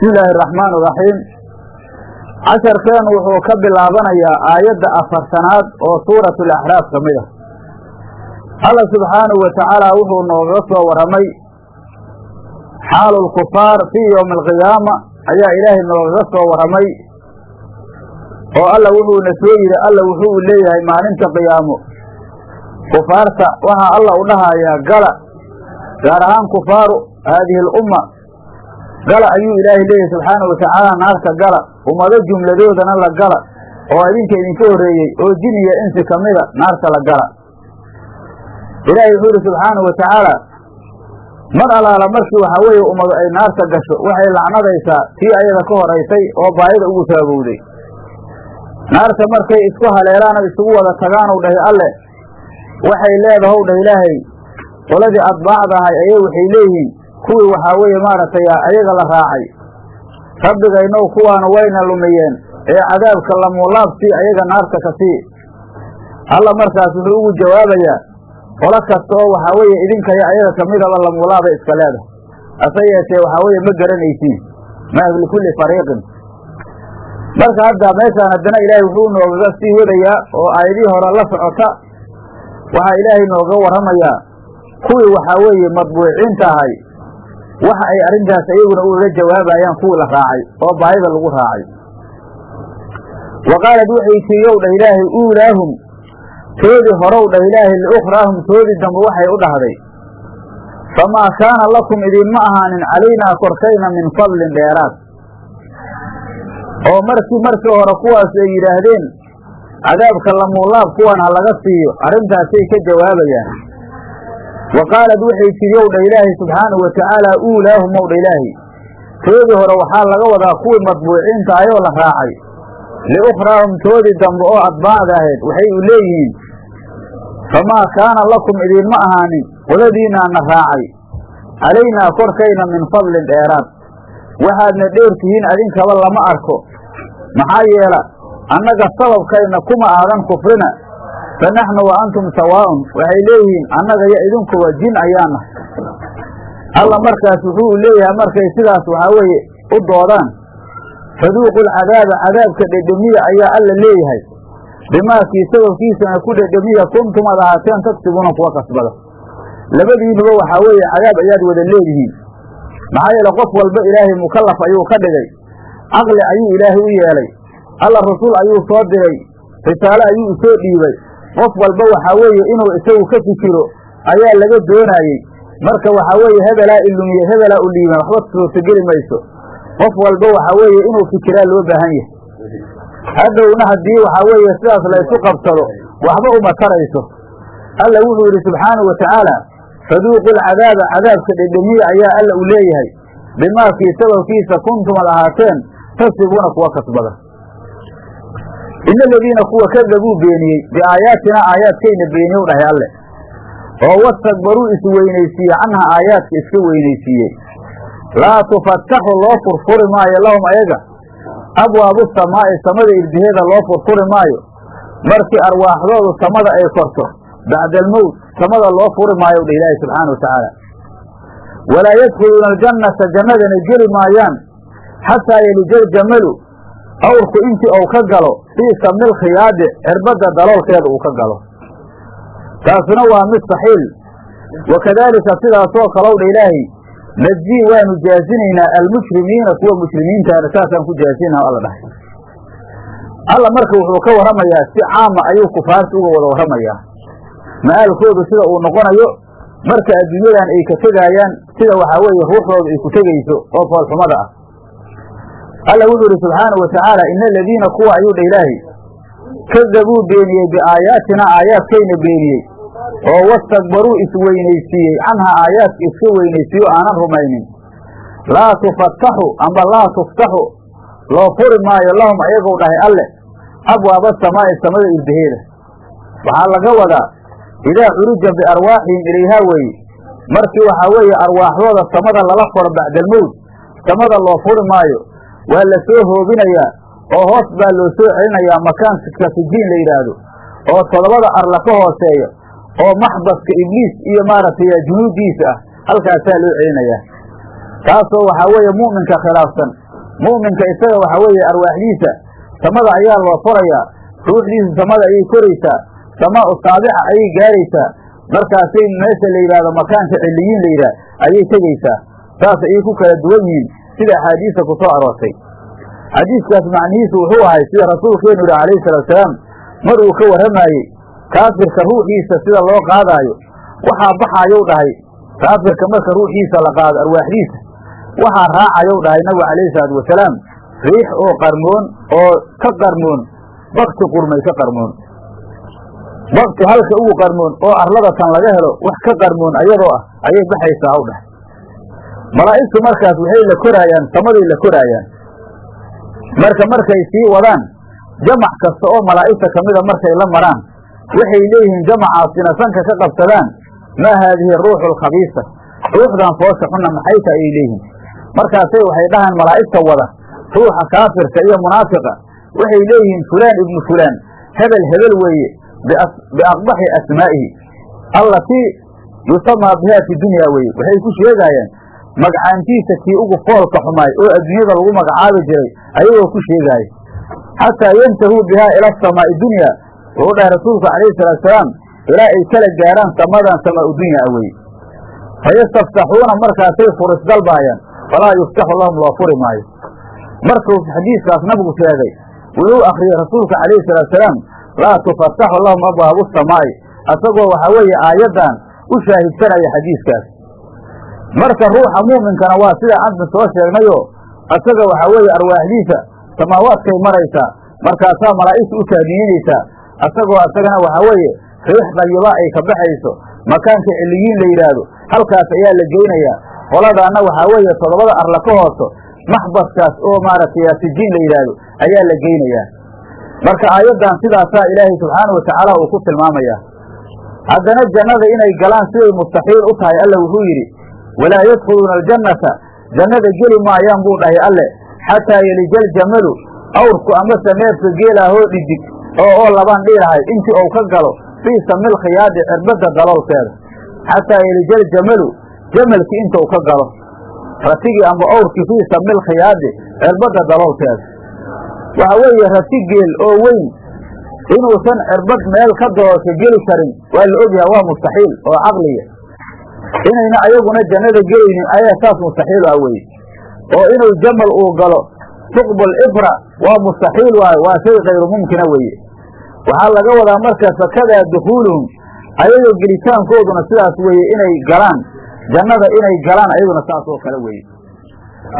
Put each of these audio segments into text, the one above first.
bismi illaahi araxmaan iraxiim casharkeen wuxuu ka bilaabanayaa aayadda afartanaad oo suuratu alaxraaf ka mid ah. Alla subxaanahu wa tacaala wuxuu noogaga soo warramay xaalu lkufaar fii yowmi alqiyaama ayaa ilaahay noogaga soo warramay oo alla wuxuuna soo yidhi alla wuxuu leeyahay maalinta qiyaamo. Kufaarta waxaa alla u dhahayaa gala gaar ahaan kufaaru haadihi alumma gala ayuu ilaahay leeyahay subxaana wa tacaala naarta gala ummado jumladoodana la gala oo idinka idinka horreeyey oo jin iyo insi ka mida naarta la gala. Ilaahay wuxuu yidhi subxaana wa tacaala mar allaala markii waxaa weeye ummadu ay naarta gasho waxay lacnadaysaa tii ayada ka horaysay oo baayida ugu saabowday naarta markay isku haleelaano isugu wada tagaanow dhahay alle waxay leedahow dhah ilaahay qoladii adbaacda ahay ayay waxay leeyihiin kuwii waxaa weeye maaragtay ayaga la raacay. Rabbigaynow kuwaanu wayna lumiyeen ee cadaabka lamuulaabsii ayaga naarta ka sii. Alla markaas wuxuu ugu jawaabayaa qolo kasta oo waxaa weeye idinkaya ayaga kamidaba lamuulaabay iska leedahay. Hase yeeshee waxaa weeye ma garanaysiin maa likulli fariiqin. Marka hadda meeshaan haddana ilaahay wuxuu noogaga sii wadayaa oo aayadihii hore la socota waxaa ilaahay nooga warramayaa kuwii waxaa weeye madbuuciinta ahay waxa ay arrintaas iyaguna ugaga jawaabayaan kuwii la raacay oo baayida lagu raacay. Wa qaalad waxay tiiyow dhah ilaahay uulaahum toodii horow dhah ilaahay liukhraahum toodii dambe waxay u dhahday famaa kaana lakum idinma ahaanin calaynaa korkayna min fadlin dheeraad. Oo markii markii hore kuwaas ay yidhaahdeen cadaabka lamuulaab kuwan ha laga siiyo arrintaasay ka jawaabayaan wa qaalad waxay tidhi ow dha ilaahi subxaanahu wa tacaala uulaahum ow dha ilaahi toodii hore waxaa laga wadaa kuwii madbuuciinta ayoo la raacay liukhraahum toodii dambe oo adbaacda ahayd waxay u leeyihiin famaa kaana lakum idinma ahaanin qoladiinaana raacay calaynaa korkayna min fadlin dheeraad waxaadna dheer tihiin adinkaba lama arko maxaa yeela annaga sababkayna kuma aadan kufrina fa naxnu wa antum sawaa'un waxay leeyihiin annaga yo idinkuwa jin ayaana alla markaas wuxuu leeyahay markay sidaas waxaa weeye u doodaan faduuqu lcadaaba cadaabka dhedhemiya ayaa alla leeyahay bimaakii sababkiisana ku dhedhemiya kuntum ad ahaateen tagsibuuna kuwa kasbada labadiinuba waxaa weeye cadaab ayaad wada leedihiin maxaa yeele qof walba ilaahay mukallaf ayuu ka dhigay caqli ayuu ilaahay u yeelay alla rasuul ayuu soo diray risaale ayuu u soo dhiibay qof walba waxaa weeye inuu isagu ka fikiro ayaa laga doonaayey marka waxaa weeye hebelaa ilumiye hebelaa u waxba suurtogeli mayso. Qof walba waxaa weeye inuu fikiraa loo baahan yahay. Hadhowna haddii waxaa weeye sidaas laysu qabsado waxba uma tarayso. Alla wuxuu yidhi subxaanahu wa tacaala faduuqu lcadaaba cadaabka dhedhemiya ayaa alla u leeyahay. Bimaakii sababkiisa kuntum ad ahaateen tasibuuna kuwa kasbada ina aladiina kuwa kadabuu beeniyey biaayaatina aayaadkayna beeniyow dhahay alle oo wastakbaruu isweynaysiiye canha aayaadka iska weynaysiiyey laa tufataxu loo furfuri maayo lahum ayaga abwaabu samaa'i samada irdiheeda loo furfuri maayo markii arwaaxdoodu samada ay korto bacda almowt samada loo furi maayo dha ilaahi subxaana wa tacaala walaa yadkhuluuna aljannata jannadana geli maayaan xataa yelijal jamalu awrku intii uu ka galo fii samil khiyaadi cirbadda daloolkeeda uu ka galo. Taasuna waa mid saxiil. Wa kadaalika sidaasoo kalow dha ilaahi najii waanu jaazinaynaa almushrimiina kuwa mushrimiintaana saasaan ku jaazinaha alla dhahay. Alla marka wuxuu ka warramayaa si caama ayuu kufaarta uga wada warramayaa ma'aalkoodu sida uu noqonayo marka adduunyadan ay ka tegaayaan sida waxaa weeye ruuxdooda ay ku tegayso oo foolxumada ah alla wuxuu yidhi subxaanahu wa tacaala ina aladiina kuwa ayuu dha ilaahi kadabuu beeniyey biaayaatina aayaadkayna beeniyey. Oo wastakbaruu isweynaysiiyey canhaa aayaadka iska weynaysiiyo aanan rumaynin. Laa tufataxu amba laa tuftaxu. Loo furi maayo lahum ayagow dhahay alle. Abwaaba samaa'i samada irdaheeda waxaa laga wadaa idaa curija biarwaaxihim ilayhaa weeye markii waxaa weeye arwaaxdooda samada lala furo bacdalmowt samada loo furi maayo waa la soo hoobinayaa oo hoos baa loo soo celinayaa makaanka sijiin la yidhaahdo oo toddobada arla ka hooseeya oo maxbaska ibliis iyo maaragtay junuudiisa ah halkaasaa loo celinayaa. Taasoo waxaa weeye mu'minka khilaafsan mu'minka isaga waxa weeye arwaaxdiisa samada ayaa loo furayaa ruuxdiisa samada ayay koraysaa samaa-u saabixa ayay gaaraysaa markaasay meesha la yidhahdo makaanka ciliyiin la yidhaah ayay tegaysaa saas ayay ku kala duwan yihiin sida axaadiista ku soo aroortay. Xadiiskaas macnihiisu wuxuu ahay sida rasuulkeenu yihi calayhi salatusalaam mar uu ka warramaayey kaafirka ruuxiisa sida loo qaadaayo waxaa baxaayou dhahay. Kaafirka marka ruuxiisa la qaado arwaaxdiisa waxaa raacayow dhahay nabigu calayhi salaatu wasalaam riix oo qarmoon oo ka qarmoon bakti qurmay ka qarmoon. Bakti halka ugu qarmoon oo arlada tan laga helo wax ka qarmoon ayadoo ah ayay baxaysaa u dhahay malaa'igtu markaas waxay la koraayaan samaday la koraayaan marka markay sii wadaan jamac kasta oo malaa'igta ka mida markay la maraan waxay leeyihiin jamacaasina sanka ka qabsadaan maa haadihi ruuxu alkhabiisa ruuxdan foosha xunna maxayta ayay leeyihiin? Markaasay waxay dhahaan malaa'igta wada ruuxa kaafirka iyo munaafiqa waxay leeyihiin fulaan ibnu fulaan hebel hebel weeye biaqbaxi asmaa'ihi allatii yusamaa bihaa fi dunya weeye. Waxay ku sheegaayaan magacaantiisa kii ugu foolka xumaay oo adduunyada lagu magacaabi jiray ayagoo ku sheegaaya xataa yantahuu bihaa ila asamaa'i dunya. Wuxuu dhahay rasuulku calayhi salaatusalaam ilaa ay kala gaarhaan samadan samaa-u dunya a weye fayastaftaxuuna markaasay furis dalbaayaan falaa yuftaxu lahum loo furi maayo. Markuu xadiiskaas nabigu sheegay wuxuu akriyey rasuulka calayhi salaatusalaam laa tufataxu lahum abwaabu samaa'i. Asagoo waxaa weeye aayaddan u shaahidsanaya xadiiskaas marka ruuxa muuminkana waa sida antan soo sheegnayo asaga waxaa weeye arwaaxdiisa samaawaadkay maraysaa markaasaa malaa'igta u taadiyeynaysaa asagoo asagana waxaa weeye riix dayiba ay ka baxayso makaanka ciliyiin la yidhaahdo halkaas ayaa la geynayaa. Qoladaana waxaa weeye toddobada arla ka hooso maxbaskaas oo maaragtay sijiin la yidhaahdo ayaa la geynayaa. Marka aayaddan sidaasaa ilaahay subxaana wa tacaala uu ku tilmaamayaa. Haddana jannada inay galaan siday mustaxiil u tahay alla wuxuu yidhi walaa yadkhuluuna aljannata. Jannada geli maayaan buu dhahay alle. Xataa yelija aljamalu awrku amase neefka geelaahoo dhidig oo oo labaan dhiilahay intii uu ka galo fii samil khiyaadi cirbadda daloolkeeda. Xataa yelija aljamalu jamalki inta uu ka galo. Ratigii amba awrkii fii samil khiyaadi cirbadda daloolkeeda. Waxa weeye rati geel oo weyn inuusan cirbad meel ka daloolka geli karin waa la ogyaha waa mustaxiil oo caqliya inayna ayaguna jannada gelaynin ayaa saas mustaxiil ah weye oo inuu jamal uu galo tuqbul ibra waa mustaxiil waayo waa shay kayru mumkina weeye. Waxaa laga wadaa marka fakadaa dukhuuluhum ayagoo gelitaankooduna sidaas weeye inay galaan jannada inay galaan ayaguna saas oo kale weeye.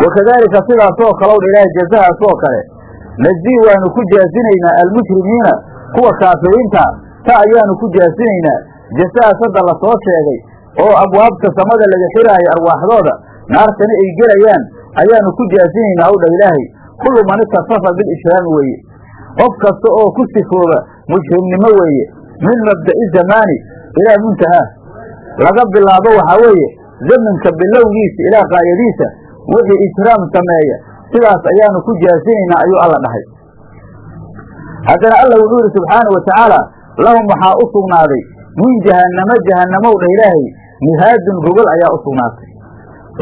Wakadaalika sidaasoo kale udha ilaahay jazahaas oo kale najzii waanu ku jaasinaynaa almujrimiina kuwa kaafiriinta ta ayaanu ku jaasinaynaa jasahaas hadda la soo sheegay oo abwaabta samada laga xiraayo arwaaxdooda naartana ay gelayaan ayaanu ku jaasinaynaa hawdha ilaahay. Kullu man itasafa bilishraami weeye. Qof kasta oo ku sifooba mujrimnimo weeye min mabda'i zamaani ilaa muntahaa laga bilaabo waxaa weeye zamanka bilowgiisa ilaa qaayadiisa wixii ijraam sameeya sidaas ayaanu ku jaasinaynaa ayuu alla dhahay. Haddana alla wuxuu yidhi subxaanau wa tacaala lahum waxaa u sugnaaday min jahannamo jahannamow dhah ilaahay mihaadun gogol ayaa u sugnaatay.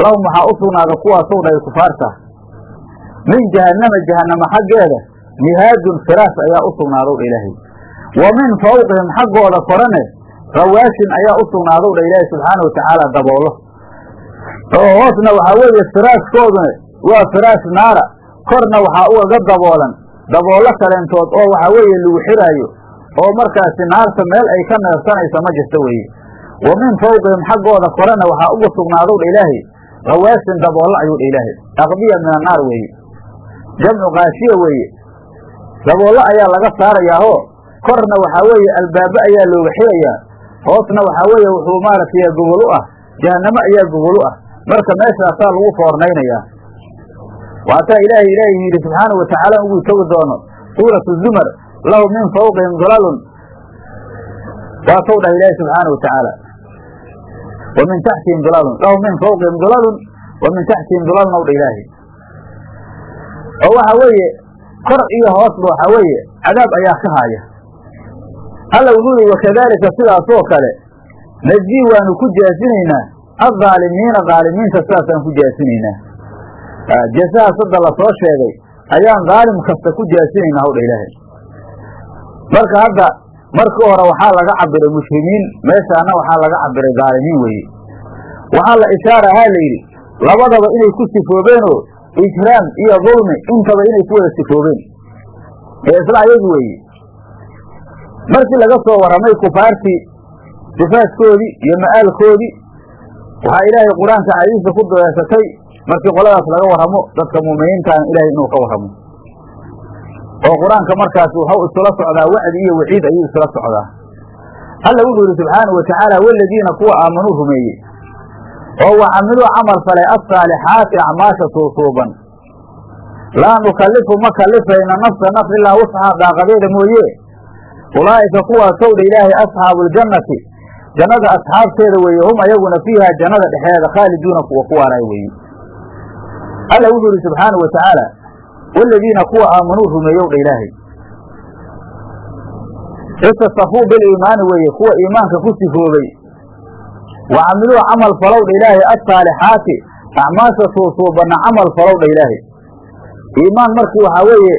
Lahum waxaa u sugnaaday kuwaasow dhahay kufaarta? Min jahannama jahannamo xaggeeda mihaadun firaas ayaa u sugnaadow dha ilaahay. Wa min fawqihim xaggooda korane rawaashin ayaa u sugnaadow dha ilaahay subxaana wa tacaala daboolo. Oo hoosna waxaa weeye firaaskooduna waa firaash naara korna waxaa ugaga daboolan daboollo kaleentood oo waxaa weeye lagu xiraayo oo markaasi naarta meel ay ka neefsanaysa ma jirto weeye wa min fawqihim xaggooda korena waxaa uga sugnaadow dha ilaahay rawaashin daboollo ayuu dha ilaahay aqbiya min annaar weeye jamcu kaashiya weeye daboollo ayaa laga saarayaahoo korna waxaa weeye albaabo ayaa looga xirayaa hoosna waxaa weeye wuxuu maaragtay gogol u ah jahannamo ayaa gogol ah. Marka meeshaasaa lagu foornaynayaa. Waataa ilaahay ilaahay yidhi subxaanau watacaala ugu togi doono suuratu zumar lahu min fawqihim dulalun waatow dhah ilaahay subxaana watacaala wa min taxtihim dulalun lahu min fawqihim dulalun wa min taxtihim dulalun ow dha ilaahay oo waxa weeye kor iyo hoosba waxaa weeye cadaab ayaa ka haaya. Alla wuxuu yihi wakadaalika sidaasoo kale najzii waanu ku jaasinaynaa aaalimiina aalimiinta sidaasaan ku jaasinaynaa. Jasaha sadda la soo sheegay ayaan daalim kasta ku jaasinaynaa hawdha ilaahay marka hadda markii hore waxaa laga cabiray mushrimiin meeshaana waxaa laga cabiray daalimiin weeye. Waxaa la ishaara ahaa la yidhi labadaba inay ku sifoobeenoo ijraam iyo dulmi intaba inay ku wada sifoobeen. Ee isla ayagu weeye. Markii laga soo warramay kufaartii sifaadkoodii iyo ma'aalkoodii waxaa ilaahay qur'aanka cadiisa ku dabeesatay markii qoladaas laga warramo dadka muuminiintaana ilaahay inuu ka warramo oo qur'aanka markaas waxau isula socdaa wacdi iyo waciid ayuu isula socdaa. Alla wuxuu yidhi subxaanau watacaala waladiina kuwa aamanuu rumeeyey oo wa camiluu camal falay assaalixaati acmaasha suusuuban laa nukallifu ma kallifayna nafsa naf ilaa wusxaa daaqadeeda mooye. Ulaa'ika kuwaasow dha ilaahay asxaabu aljannati jannada asxaabteeda weeye hum ayaguna fiiha jannada dhexeeda khaaliduuna kuwa ku waaraay weeye. Alla wuxuu yidhi subxaanau watacaala waladiina kuwa aamanuu rumeeyow dha ilaahay istasafuu biliimaani weeye kuwa iimaanka ku sifoobay wa camiluu camal falow dha ilaahay assaalixaati acmaasha suusuubanna camal falow dha ilaahay iimaan markii waxaa weeye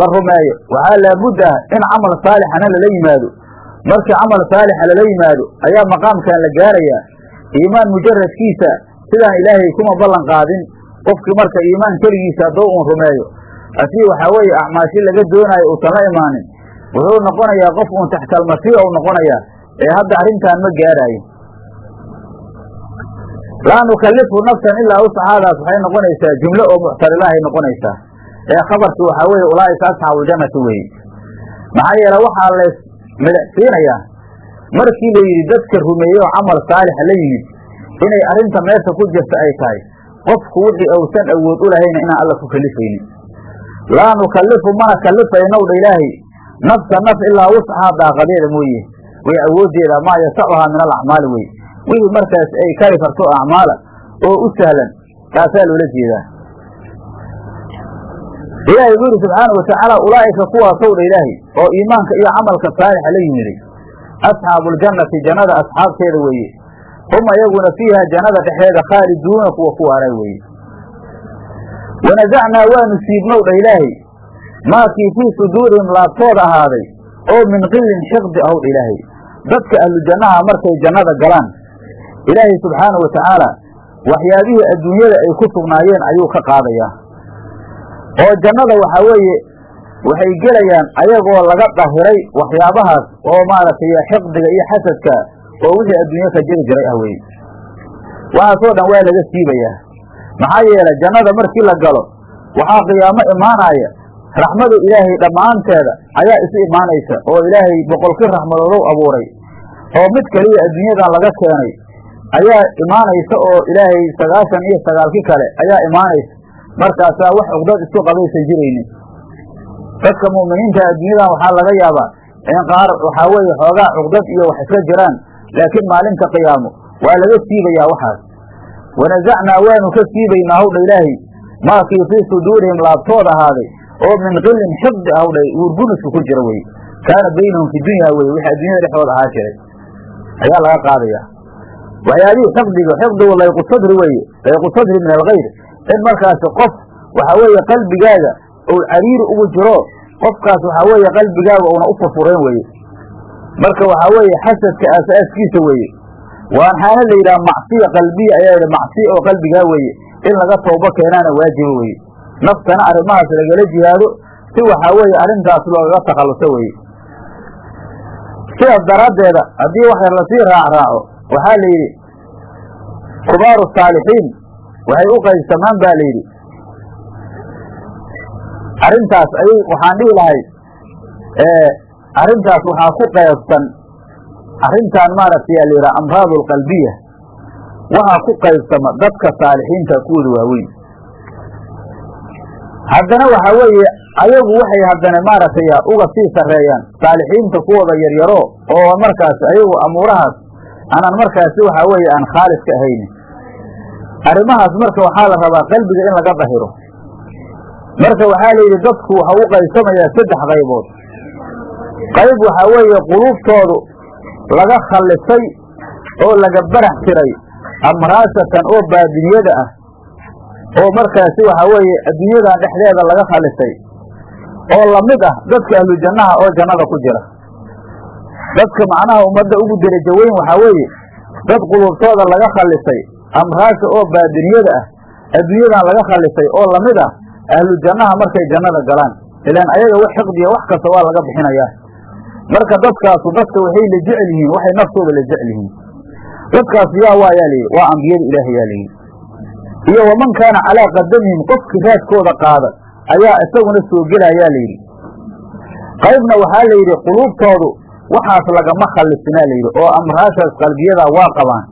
la rumeeyo waxaa laabud ah in camal saalixana lala yimaado markii camal saalixa lala yimaado ayaa maqaamkan la gaarayaa iimaan mujaradkiisa sidaan ilaahay kuma ballan qaadin qofkii marka iimaan keligiisa haddoo uun rumeeyo. Asii waxaa weeye acmaashi laga doonaayo uusan la imaanin. Wuxuu noqonayaa qof uun taxtalmasiixa u noqonayaa ee hadda arrintan ma gaaraayo laa nukallifu nafsan ilaa usaxaadaas waxay noqonaysaa jumlo oo muctarilahay noqonaysaa. Ee khabarki waxaa weeye ulaa'ika asxaabuljannati weeye maxaa yeele waxaa lays midacsiinayaa markii la yidhi dadka rumeeye oo camal saalixa la yimid inay arrinta meesha ku jirta ay tahay qofku wixii uusan awood u inaan alla ku kalifaynin. Laa nukallifu mana kallifaynow dha ilaahay. Nafsa naf ilaa wusxaa daaqadeeda mooye. Way awooddeeda maa yasacuhaa min alacmaali wey. Wixii markaas ay kari karto acmaala oo u sahlan taasaa loola jeedaa. Ilaahay wuxu yidhi subxaana watacaala ulaa'ika kuwaasow dha ilaahay oo iimaanka iyo camalka saalixa la yimiday asxaabuuljannati jannada asxaabteeda weeye hum ayaguna fiiha jannada dhexeeda khaaliduuna kuwa ku waaray weeye wanasacnaa waanu siibnow dha ilaahay maakii fii suduurihim laabtooda ahaaday oo min qilin xiqdi aw dha ilaahay dadka ahlu jannaha markay jannada galaan ilaahay subxaana wa tacaala waxyaabihii adduunyada ay ku sugnaayeen ayuu ka qaadayaa oo jannada waxaa weeye waxay gelayaan ayagoo laga dahiray waxyaabahaas oo maaragtay xiqdiga iyo xasadka oo wixii adduunye ka jiri jiray ah weye waxaasoo dhan waa laga siibayaa maxaa yeelay jannada markii la galo waxaa qiyaamo imaanaya. Raxmada ilaahay dhammaanteeda ayaa isu imaanaysa oo ilaahay boqolkii raxmadoodow abuuray. Oo mid kaliya adduunyadan laga keenay ayaa imaanaysa oo ilaahay sagaashan iyo sagaalkii kale ayaa imaanaysa. Markaasaa wax cugdad isku qabaysan jiraynin dadka mu'miniinta adduunyadan waxaa laga yaabaa in qaar waxaa weeye xoogaa cugdad iyo wax isla jiraan laakiin maalinta qiyaamo waa laga siibayaa waxaas. Wanasacnaa waanu ka siibaynaa hawdha ilaahay. Maakii fii suduurihim laabtood ahaaday oo min qilin xiqdi ahwdha uurgunuska ku jira weye kaana baynahum fi dunya weye wixii adduunyada dhexdooda ahaa jiray. Ayaa laga qaadayaa waxyaabihii xiqdiga xiqdigu layqu weeye layqu min alkayr in markaasi qof waxaa weeye qalbigaaga ou cariiri ugu jiro qofkaas waxaa weeye qalbigaaga una u furfureen weeye marka waxaa weeye xasadka aasaaskiisa weeye waxaana la yidhaha macsiya qalbiya ayaa yidhi macsiya oo qalbigaa weeye in laga toobo keenaana waajiba weeye. Naftana arrimahaas lagala jihaado si waxaa weeye arrintaas loogaga takhalluso weeye. Sidaas daraaddeeda haddii wax yar la sii raacraaco waxaa la yidhi kubaaru saalixiin waxay u qaybsamaan ba la yidhi. Arrintaas ayay waxaan dhihi lahay arrintaas waxaa ku qaybsan arrintan maaragtay yaa la yidhaha amraadu alqalbiya waxaa ku qaybsama dadka saalixiinta kuwooda waaweyn. Haddana waxaa weeye ayagu waxay haddana maaragtay uga sii sarreeyaan saalixiinta kuwooda yaryaro oo markaas ayagu amuurahaas aanan markaasi waxaa weeye aan khaalis ka ahaynin arrimahaas marka waxaa la rabaa qalbiga in laga dahiro. Marka waxaa la yidhi dadku waxa u qaybsamayaa saddex qaybood qayb waxaa weeye quluubtoodu laga khallisay oo laga barax tiray amraasatan oo baadiniyada ah oo markaasi waxa weeye adduunyadan dhexdeeda laga khalisay oo la mid ah dadka ahlu jannaha oo jannada ku jira. Dadka macnaha ummadda ugu derajo weyn waxaa weeye dad qulubtooda laga khalisay amraasha oo baadiniyada ah adduunyadan laga khalisay oo la mid ah ahlu jannaha markay jannada galaan. Ilaan ayaga wax xiqdiya wax kasta waa laga bixinayaa marka dadkaasu dadka waxay la jecel yihiin waxay naftooda la jecel yihiin. Dadkaas yaa waa yaa layidhi waa ambiyada ilaahay yaa layidhi iyo waman kaana calaa qadamihim qofkii raadkooda qaada ayaa isaguna soo gelayaa layidhi qaybna waxaa la yidhi quluubtoodu waxaas lagama khallisinaa layidhi oo amraashaas qalbiyada waa qabaan.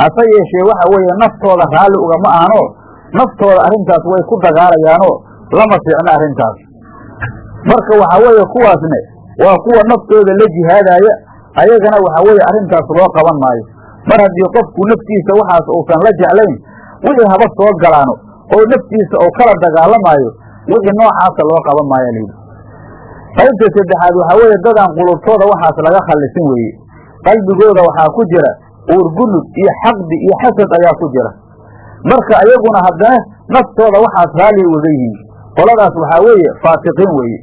Hase yeeshee waxa weeye naftooda raalli ugama ahanoo? Naftooda arrintaas way ku dagaalayaanoo lama fiicno arrintaas. Marka waxaa weeye kuwaasne waa kuwa naftooda la jihaadaaya ayagana waxaa weeye arrintaas loo qaban maayo. Mar haddii qofku naftiisa waxaas uusan la jeclayn wixii haba soo galaano oo naftiisa uu kala dagaalamaayo wixii noocaasa loo qaban maayo layidhi qaybta saddexaad waxaa weeye dadaan qulubtooda waxaas laga khallisin weeye. Qalbigooda waxaa ku jira uurgunud iyo xaqdi iyo xasad ayaa ku jira. Marka ayaguna haddana naftooda waxaas raalli ugaga yihiin. Qoladaas waxaa weeye faasiqiin weeye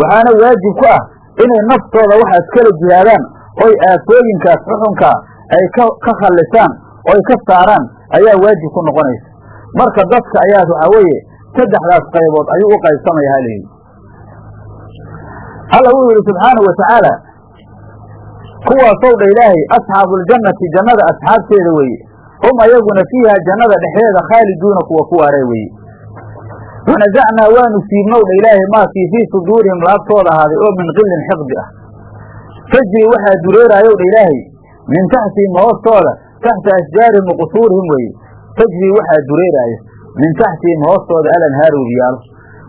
waxaana waajib ku ah inay naftooda waxaas kala jihaadaan oy aafooyinkaas xuxunkaa ay ka ka khallisaan oy ka saaraan ayaa waajib ku noqonaysa. Marka dadka ayaa waxaa weeye saddexdaas qaybood ayuu u qaybsamaya halayidhi alla wuxuu yidhi subxaanahu watacaala kuwaasow dha ilaahay asxaabuuljannati jannada asxaabteeda weeye. Hum ayaguna fiiha jannada dhexdeeda khaaliduuna kuwa ku waaree weeye wanasacnaa waanu siibnow dha ilaahay maakii fii suduurihim laabtooda ahaaday oo min qillin xiqdi ah tajri waxaa dureeraayow dha ilaahay min taxtihim hoostooda taxta ashjaarihim wa qusuurihim weeye tajri waxaa dureeraaya min taxtihim hoostooda alanhaar webiyaalo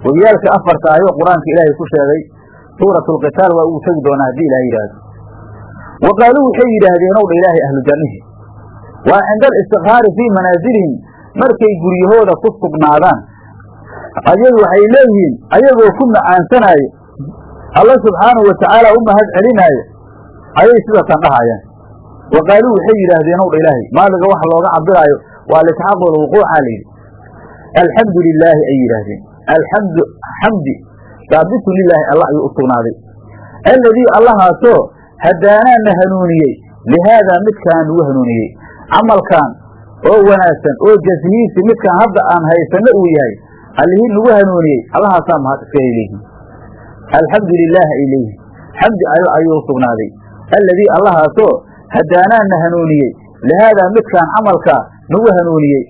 webiyaalka afarta ayuu qur'aanka ilaahay ku sheegay suuratu lqitaal waa ugu tegi doonaa haddii ilaah yidhaahdo wa qaaluu waxay dha ilaahay ahlu waa cinda alistiqraari fii manaasilihim markay guryahooda ku sugnaadaan ayagu waxay leeyihiin ayagoo ku macaansanaayo alla subxaanahu watacaala u mahad celinaayo ayay sidatan dhahayaan wa qaaluu waxay yidhaahdeen ow dha ilaahay maaliga waxa looga cabiraayo waa lisxaaqul wuquuca layidhi alxamdu lilaahi ay yidhaahdeen. Alxamdu xamdi saabitun lilaahi alla ayuu u sugnaaday. Alladii allahaasoo hadaanaana hanuuniyey lihaadaa midkaan nagu hanuuniyey. Camalkan oo wanaagsan oo jashihiisi midkaan hadda aan haysanno uu yahay allihii nagu hanuuniyey. Allahaasaa mahad iska alxamdu lilaahi ay leeyihiin xamdi alla ayuu sugnaaday. Alladii allahaasoo hadaanaana hanuuniyey. Lihaadaa midkaan camalkaa nagu hanuuniyey.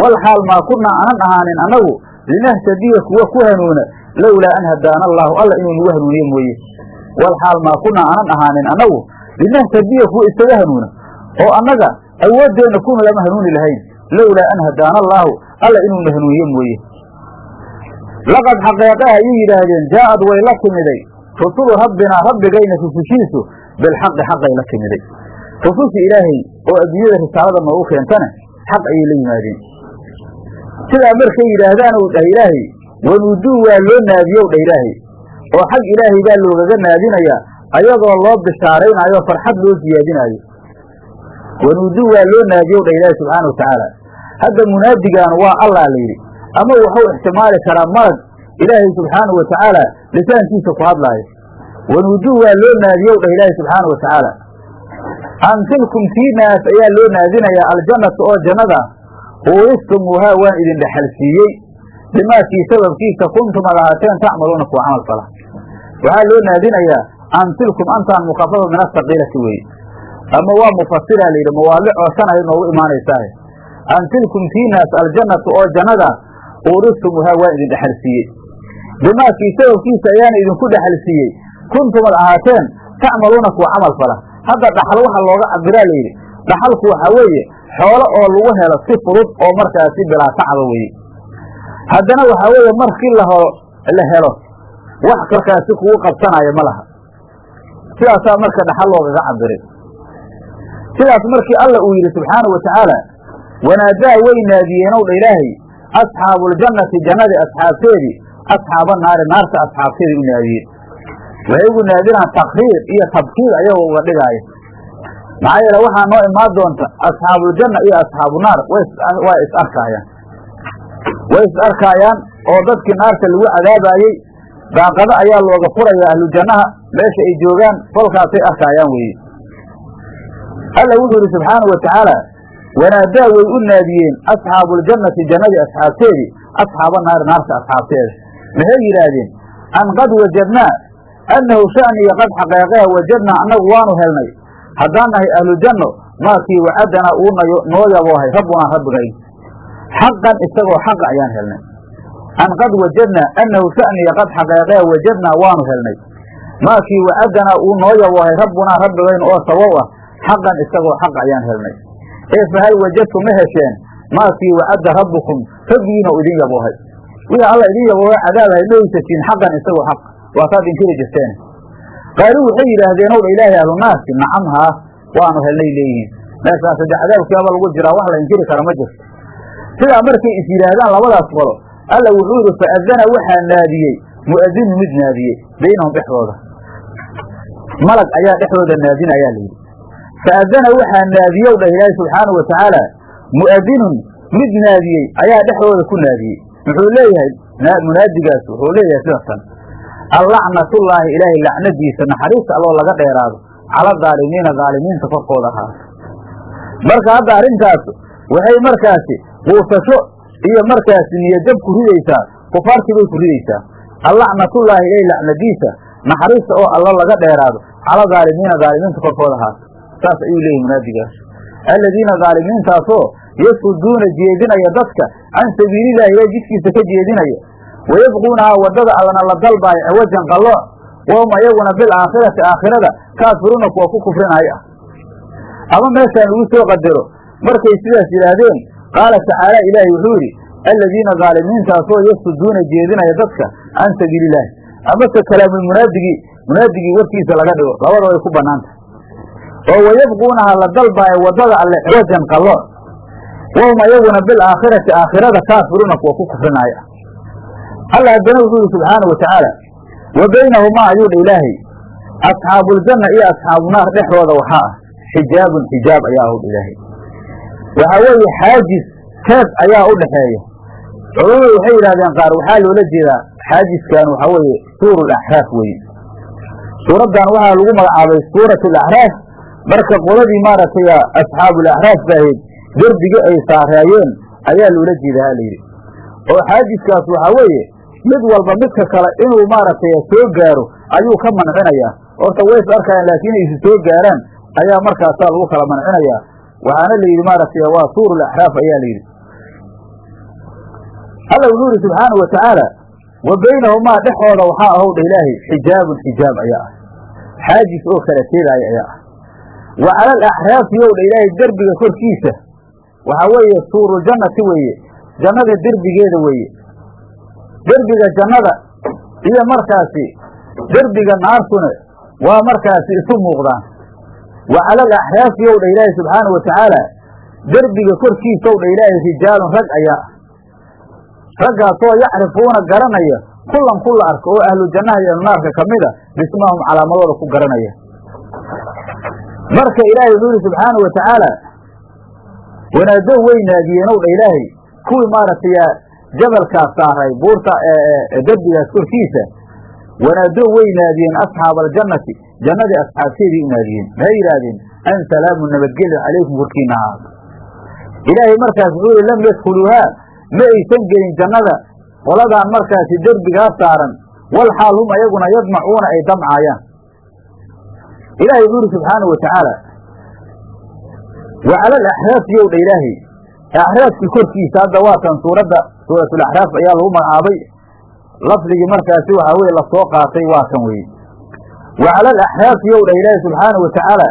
Wal xaal maa kunaa aanan ahaanin annagu linahtadiya kuwa ku hanuuna lowlaa an hadaana allaahu alla inuu nagu hanuuniye mooye. Wal xaal maa kunaa aanan ahaanin annagu linahtadiya kuwa isaga hanuuna oo annaga awooddeenna kuma lama hanuuni lahayn. Lowlaa an hadaana allaahu alla inuuna hanuuniye mooye laqad xaqeeqah ayay yidhaahdeen jaa'ad way la timiday rusulu rabbinaa rabbigayna rusushiisu bilxaqi xaqay la timiday rususha ilaahay oo adduunyada risaalada noogu keentana xaq ayay la yimaadeen sidaa markay yidhaahdaan ou dhah ilaahay wanuuduu waa loo naadiyow dhah ilaahay oo xag ilaahay baa loogaga naadinayaa ayadoo loo bishaaraynaayo farxad loo siyaadinaayo wanuuduu waa loo naadiyow dhah ilaahay subxaana watacaala hadda munaadigaan waa allaa la yidhi ama wuxuu ixtimaali karaa malag ilaahay subxaanahu watacaala lisaankiisa ku hadlaayo. Wanuuduu waa loo naadiyow dhah ilaahay subxaana watacaala an tilkum tiinaas ayaa loo naadinayaa aljannata oo jannada. Uuristumuuhaa waan idin dhexalsiiyey bimaakii sababkiisa kuntum ad ahaateen tacmaluuna kuwa camal fala. Waxaa loo naadinayaa an antaan mukafafa min asaqiilati weye ama waa mufasiraa layidhi mawaadic oo shan ay noogu imaanaysaahe an tilkum tiinaas aljannatu oo jannada uuristumuuhaa waan idin dhexalsiiyey bimaakii sababkiisa ayaana idinku dhexalsiiyey kuntum ad ahaateen tacmaluuna kuwa camal fala hadda dhaxal waxa looga cabiraa layidhi dhaxalku waxaa weeye xoolo oo lagu helo si fudud oo markaasi bilaa tacba weye haddana waxaa weeye markii la helo wax markaasi kugu qabsanaya ma laha. Sidaasaa marka dhaxal loogaga cabiray. Sidaas markii alla uu yidhi subxaana wa tacaala wanaadaa way naadiyeenow dha ilaahay asxaabuuljannati jannadii asxaabteedii asxaaba naari naarta asxaabteedii u naadiyeen waxay ugu naadinaan takriir iyo tabkiir ayagoo uga dhigaaya maxaa yeele waxaa noo imaan doonta asxaabuuljanna iyo asxaabu naar waa is arkaayaan. Way is arkaayaan oo dadkii naarta lagu cadaabayey daaqado ayaa looga furayaa ahlu jannaha meesha ay joogaan kolkaasay arkaayaan weeye alla wuxuu yidhi subxaanau watacaala wanaadaa way u naadiyeen asxaabuuljannati jannadii asxaabteedii asxaaba naari naarta asxaabteeda. Maxay yidhaahdeen? An qad wajadnaa annahu sha'niya qad xaqeeqeha wajadnaa annagu waanu helnay. Haddaan nahay ahlujanno maakii wacaddanaa uu noo yaboohay rabbunaa rabbigayn xaqan isagoo xaqa ayaan helnay. An qad wajadnaa annahu sha'niya qad xaqeeqeha wajadnaa waanu helnay. Maakii wacaddanaa uu noo yaboohay rabbunaa rabbigayn oo sawow ah xaqan isagoo xaq ayaan helnay ee fahal wajadtu ma hesheen maakii wacadda rabbukum rabbigiina u idin yaboohay. Wixii alla idin yaboohay cadaabahay ma haysatiin xaqan isagoo xaq waasaad inkiri jirteen. Qaaluu waxay yidhaahdeen ow dha ilaahay ahlunaarki nacam haa waanu helnay leeyihiin. Meeshaas hadde cadaabkiaba lagu jiraa wax la inkiri kara ma jirto. Sidaa markay is yidhaahdaan labadaas qolo alla wuxuu yidhi fa'adana waxaa naadiyey. Mu'adinu mid naadiyey baynahum dhexdooda. Malag ayaa dhexdooda naadin ayaa la yidhi fa'adana waxaa naadiyow dhah ilaahi subxaanau watacaala mu'adinun mid naadiyey ayaa dhexdooda ku naadiyey muxuu leeyahay munaadigaas wuxuu leeyahay sidatan allacnatullaahi ilaahay lacnadiisa naxariista alloo laga dheeraado cala daalimiina daalimiinta korkooda ahaa marka hadda arrintaas waxay markaasi quusasho iyo markaasi niyadab ku ridaysaa kufaartii bay ku ridaysaa allacnatullaahi ilaahay lacnadiisa naxariista oo allo laga dheeraado cala daalimiina daalimiinta korkooda ahaa saas ayuu leeyahy munaadigaas. Alladiina daalimiintaasoo yasuduuna jeedinaya dadka can sabiilillahi ilahay jidkiisa ka jeedinaya. Wayabquunahaa waddada allana la dalbaayo ciwajan qallooc wahum ayaguna bilaakhirati aakhirada kaafiruuna kuwa ku kufrinaya. Ah ama meeshaan lagu soo qadaro markay sidaas yidhaahdeen qaala tacaala ilaahay wuxuu yidhi alladiina daalimiintaasoo yasuduuna jeedinaya dadka can sabiilillaahi. Amase kalaamulmunaadigii munaadigii warkiisa laga dhigo labada way ku bannaanta oo wayabquunahaa la dalbaayo waddada alle ciwajan qallooc wahum ayaguna bilaakhirati aakhirada kaafiruuna kuwa ku kufrinaya. Ah alla haddana wuxuu yihi subxaanau watacaala wa baynahumaa ayuu dha ilaahay asxaabuuljanna iyo asxaabu naar dhexdooda waxaa ah. Xijaabun xijaab ayaa ahudha ilaahay. Waxaa weeye xaajis teed ayaa u dhaxeeya culamadu waxay yidhahdeen qaar waxaa loola jeedaa xaajiskan waxaa weeye suuru laxraaf weeye suuraddan waxaa lagu magacaabay suurat alaxraaf marka qoladii maaragtay asxaabulaxraaf baahayd derbiga ay saareeyeen ayaa loola jeedaa ha layidhi oo xaajiskaas waxaa weeye mid walba midka kale inuu maaragtay soo gaaro ayuu ka mancinayaa. Horta ways arkayaan laakiin aysu soo gaaraan ayaa markaasaa lagu kala mancinayaa. Waxaana la yidhi maaragtay waa suurul axraaf ayaa la yidhi. Alla wuxuu yidhi subxaanau watacaala wa baynahumaa dhexooda waxaa ahowdha ilaahay xijaabun xijaab ayaa ah. Xaajis oo kala teedaaya ayaa ah wa cala alaxraafi owdha ilaahay derbiga korkiisa. Waxaa weeye suuruljannati weeye jannada derbigeeda weeye. Derbiga jannada iyo markaasi derbiga naartuna waa markaasi isu muuqdaan. Wa cala alaxraafi owdha ilaahay subxaanau watacaala derbiga korkiisa owdha ilaahay rijaalun rag ayaa ah raggaasoo yacrifuuna garanaya kullan ku la arko oo ahlu jannaha iyo ahlunaarka ka mida bismahum calaamadooda ku garanaya marka ilaahay wuxuu yihi subxaanau watacaala wanaadow way naadiyeen ow dha ilaahay. Kuwii maaragtay jabalkaas saaray buurta derbigaas korkiisa wanaadow way naadiyeen asxaaba aljannati jannadii asxaabteedii u naadiyeen maxay yidhaahdeen? An salaamu nabadgelyo calaykum korkiina ahaato. Ilaahay markaas wuxuu yihi lam yadkhuluuhaa ma aysan gelin jannada. Qoladaan markaasi derbigaas saaran wal xaal hum ayaguna yadmacuuna ay damcaayaan ilahay wuxuu yihi subxaanau watacaala wa cala yow dha ilaahay. Axraafkii korkiisa hadda waatan suuradda suuratulaxraaf ayaa lagu magacaabay. Lafdigii markaasi waxaa weye la soo qaatay waa kan weye wa cala alaxraafi yow dha ilaahay subxaanau watacaala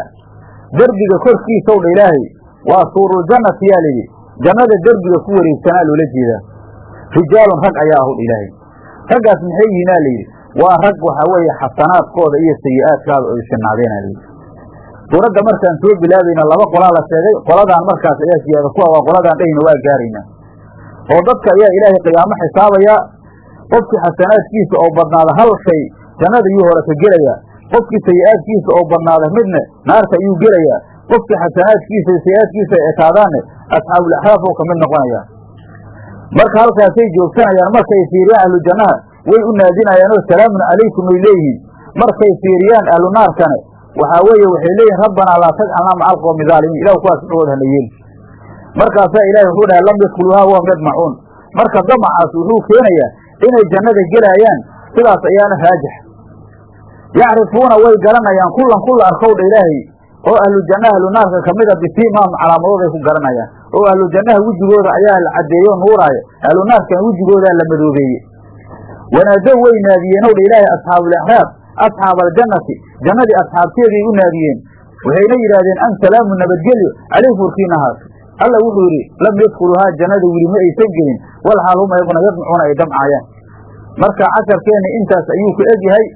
derbiga korkiisa ow dha ilaahay waa suuruljannati yaa layidhi jannada derbiga ku wareegsanaa loola jeedaa. Rijaalun rag ayaa ahudha ilaahay. Raggaas maxay yihiinaa layidhi waa rag waxaa weeye xasanaadkooda iyo sayi-aadkaada sinaadeena layidhi suuradda markaan soo bilaabayna laba qolaa la sheegay qoladaan markaas ayaa siyaada kuwa waa qoladaan dhehina waa gaaraynaa oo dadka ayaa ilaahay qiyaamo xisaabayaa qofkii xasanaadkiisa oo badnaada hal shay jannada ayuu hore ka gelayaa qofkii sayi-aadkiisa oo badnaada midna naarta ayuu gelayaa qofkii xasanaadkiisa sayi-aadkiisa ay ekaadaanne asxaabulaxraaf oo ka mid noqonaya marka halkaasay joogsanayaan markay fiiriyaan ahlu jannaha way u naadinayaan oo salaamun calaykum ay leeyihiin. Markay fiiriyaan ahlu naarkane waxaa weeye waxay leeyihiin rabbanaa laa tajcalnaa maca alqoomi dhaalimiin ilah kuwaas dhagood hana yeeli markaasaa ilaahay wuxuu dhahay lam yadkhuluuhaa wahum yadmacuun marka damacaas wuxuu keenayaa inay jannada gelaayaan sidaas ayaana raajix. Yacrifuuna way garanayaan kullan kulla arkowdha ilaahay. Oo ahlu jannaha ahlu naarka kamida bisiimaam calaamadooday ku garanayaan. Oo ahlu jannaha wejigooda ayaa la caddeeyo nuuraaya ahlu naarkana wejigoodaa la madoobeeye wanaadow way naadiyeen owdha ilaahay asxaabuulexraab asxaaba aljannati jannadii asxaabteeday u naadiyeen waxayna yidhaahdeen an salaamu nabadgelyo calaykum warkiina ahaata alla wuxuu yidhi lam yadkhuluuhaa jannada weli ma aysan gelin wal hum ayaguna yadmacuuna ay damcaayaan marka casharkeenna intaas ayuu ku eg yahay.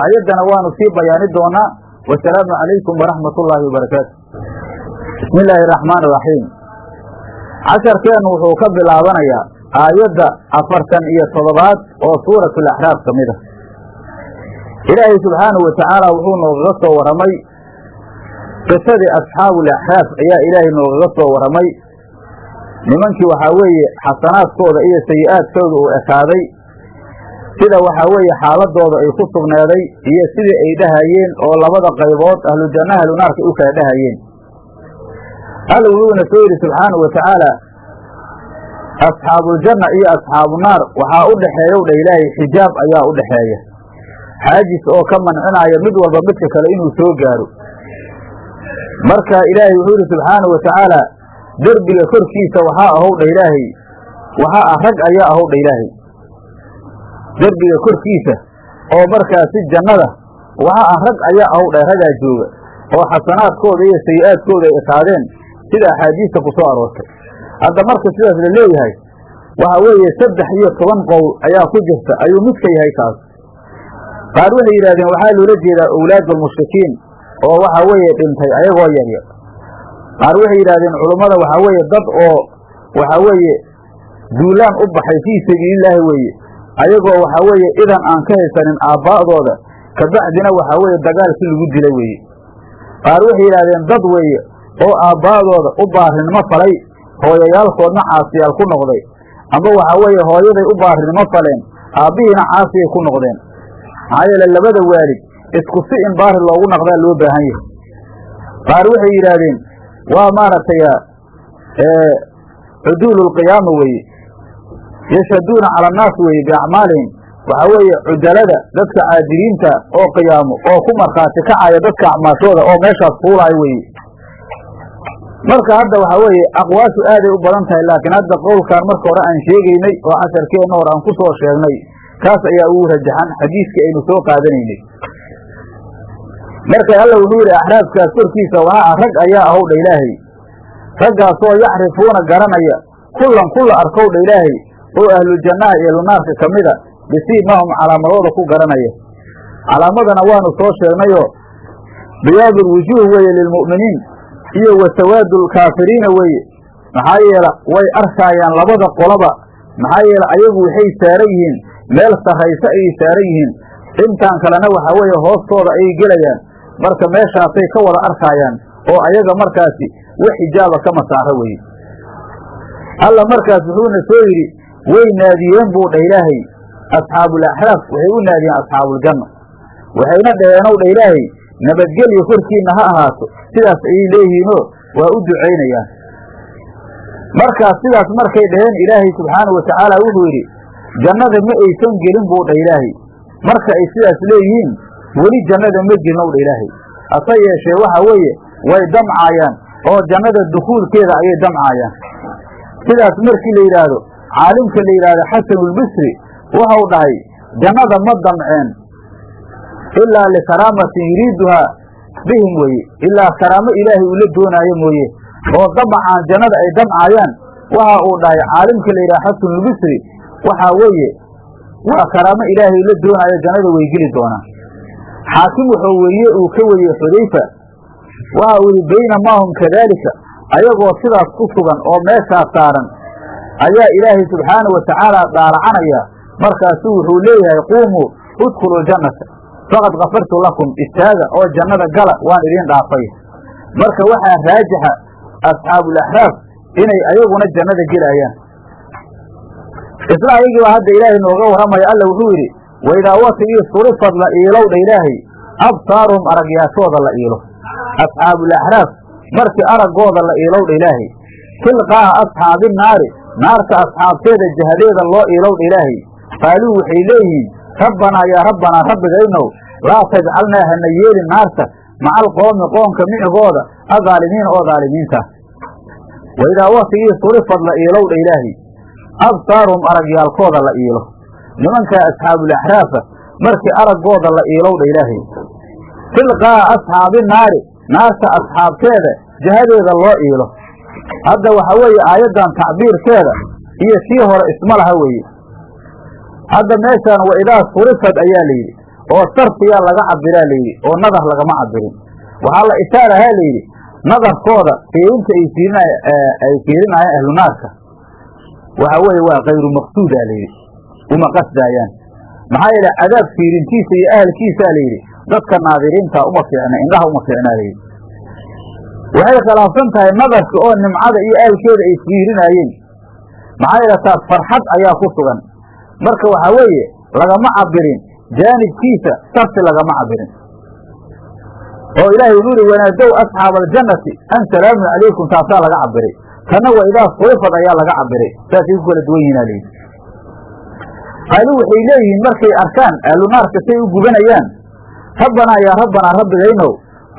Aayaddana waanu sii bayaani doonaa. Wasalaamu calaykum waraxmat ullaahi wabarakaatu bismi illaahi araxmaan iraxiim casharkeennu wuxuu ka bilaabanayaa aayadda afartan iyo toddobaad oo suuratu alaxraaf ka mid a ilaahay subxaanahu watacaala wuxuu noogaga soo warramay qisadii asxaabuulaxraaf ayaa ilaahay noogaga soo warramay nimankii waxaa weeye xasanaadkooda iyo sayi-aadkooda uu ekaaday sida waxaa weeye xaaladooda ay ku sugnaaday iyo sidii ay dhahayeen oo labada qaybood ahlu jannaha ahlu naarka u kala dhahayeen. Alla wuxuuna soo yidhi subxaanahu watacaala asxaabuuljanna iyo asxaabunaar waxaa u dhexeeya w dha ilaahay xijaab ayaa u dhexeeya xaajis oo ka mancinaya mid walba midka kale inuu soo gaaro. Marka ilaahay wuxuu yidhi subxaanahu watacaala derbiga korkiisa waxaa ahow dha ilaahay waxaa ah rag ayaa ahow dha ilaahay. Derbiga korkiisa oo markaasi jannada waxaa ah rag ayaa ahow dha ragaa jooga oo xasanaadkooda iyo sayi-aadkooda ay ekaadeen sida axaadiista ku soo aroortay hadda marka sidaas la leeyahay waxa weeye saddex iyo toban qowl ayaa ku jirta ayuu midka yahay kaas qaar waxay yidhahdeen waxaa loola jeedaa awlaadulmushrikiin oo waxa weeye dhintay ayagoo yaryar qaar waxay yidhahdeen culummada waxaa weeye dad oo waxa weeye duulaan u baxay fii sabiilillaahi weeye ayagoo waxaa weeye idan aan ka haysanin aabbaa'dooda kabacdina waxaa weeye dagaalkii lagu dila weeye. Qaar waxay yidhahdeen dad weeye oo aabbaa'dooda u baarinimo falay hooyayaalkoodna caasiyaal ku noqday. Amba waxaa weeye hooyaday u baarinimo faleen aabbihiina caasiyay ku noqdeen. Maxaa yeele labada waalid isku si in baari loogu naqdaa loo baahan yahay. Qaar waxay yidhaahdeen waa maaragtay cuduululqiyaama weeye. Yashhaduuna cala annaas weeye biacmaalihim. Waxaa weeye cudalada dadka caadiliinta oo qiyaamo oo ku markhaati kacaya dadka acmaashooda oo meeshaas fuulaayo weeye marka hadda waxaa weeye aqwaashu aaday u badan tahay laakiin hadda qowlkaan marka hore aan sheegaynay oo casharkeenna hore aan ku soo sheegnay kaas ayaa ugu rajaxan xadiiskii aynu soo qaadanaynay. Marka alla wuxuu yidhi axraafkaas korkiisa waxaa rag ayaa ahowdha ilaahay. Raggaasoo yacrifuuna garanaya kullan kulla arkowdha ilaahay oo ahlujannaha iyo lunaarka ka mida bisiimahum calaamadooda ku garanaya. Calaamadana waanu soo sheegnayoo biyaadu lwujuuh weeye lilmu'miniin iyo wa sawaadu lkaafiriina weeye. Maxaa yeele way arkaayaan labada qolaba. Maxaa yeele ayagu waxay saaran yihiin meel sarrayse ayay saaran yihiin. Intaan kalena waxaa weeye hoostooda ayay gelayaan. Marka meeshaasay ka wada arkaayaan oo ayaga markaasi wax xijaaba kama saaro weye alla markaas wuxuuna soo yidhi way naadiyeen buu dhah ilaahay. Asxaabulaxraaf waxay u naadiyeen asxaabuuljanna waxayna dhaheenow dha ilaahay nabadgelyo korkiinna ha ahaato. Sidaas ayay leeyihiinoo waa u ducaynayaan markaas sidaas markay dhaheen ilaahay subxaanau watacaala wuxuu yidhi jannada ma aysan gelin buu dha ilaahay. Marka ay sidaas leeyihiin weli jannada ma gelin ow dha ilaahay. Hase yeeshee waxa weeye way damcaayaan oo jannada dukuulkeeda ayay damcaayaan sidaas markii la yidhaahdo caalimka la yidhaahdo xasanulbisri waxau dhahay jannada ma damceen ilaa likaraamatin yuriiduhaa bihim weye ilaa karaamo ilaahay uu la doonaayo mooye oo damacaan jannada ay damcaayaan waxa uu dhahay caalimka la yidhaha xasanulbisri waxaa weeye waa karaamo ilaahay la doonaayo jannada way geli doonaan xaakim wuxuu weriye uu ka weriyey xudayfa waxa uu yihi baynamaahum kadaalika ayagoo sidaas ku sugan oo meeshaas saaran ayaa ilaahay subxaanau watacaala daalacanaya markaasuu wuxuu leeyahay quumuu udkhulu ljannata faqad kafartu lakum istaaga oo jannada gala waan idiin dhaafay. Marka waxaa raajixa asxaabulaxraaf inay ayaguna jannada gelayaan. Isla ayagiiba hadda ilaahay nooga warramaya alla wuxuu yidhi waidaa watigii surifad la iilowdha ilaahay absaaruhum aragyaashooda la iilo. Asxaabulaxraaf markii araggooda la iilowdha ilaahay tilqaaha asxaabi naari naarta asxaabteeda jahadeeda loo iilowdha ilaahay. Qaaluu waxay leeyihiin rabbanaa yaa rabbanaa rabbigaynow laa tajcalnaa hana yeelin naarta maca alqoomi qoomka micigooda adaalimiina oo daalimiintaah waidaa waktigii surifad la iilowdha ilaahay absaaruhum aragyaalkooda la iilo. Nimankaa asxaabulaxraafa markii araggooda la iilowdha ilaahay tilqaaha asxaabi naari naarta asxaabteeda jahadeeda loo iilo. Hadda waxa weeye aayaddan tacbiirkeeda iyo tii hore isma laha weeye. Hadda meeshaan wa idaa surifad ayaa la yidhi oo sarfiyaa laga cabiraa layidhi oo nadar lagama cabirin waxaa la ishaarahaa layidhi nadarkooda fiirinta ay fiirin ay fiirinayaan ahlu naarka waxa weeye waa kayru maqsuuda layidhi uma qasdaayaan maxaa yeele cadaab fiirintiisa iyo ahalkiisaa layidhi dadka naadiriinta uma fiicna indhaha uma fiicnaa layidhi. Waxay khilaafsan tahay nadarka oo nimcada iyo ahalkeeda ay fiirinaayeen maxaa yeele taas farxad ayaa ku sugan. Marka waxaa weeye lagama cabirin jaanibkiisa sarfi lagama cabirin oo ilaahay wuxuu yihi wanaadow asxaaba aljannati an salaamun calaykum taasaa laga cabiray tanna waa idaa surifad ayaa laga cabiray saasay ku kala duwan yihinaa layidhi qaaluu waxay leeyihiin markay arkaan ahlu naarka say u gubanayaan. Rabbanaa yaa rabbanaa rabbigaynow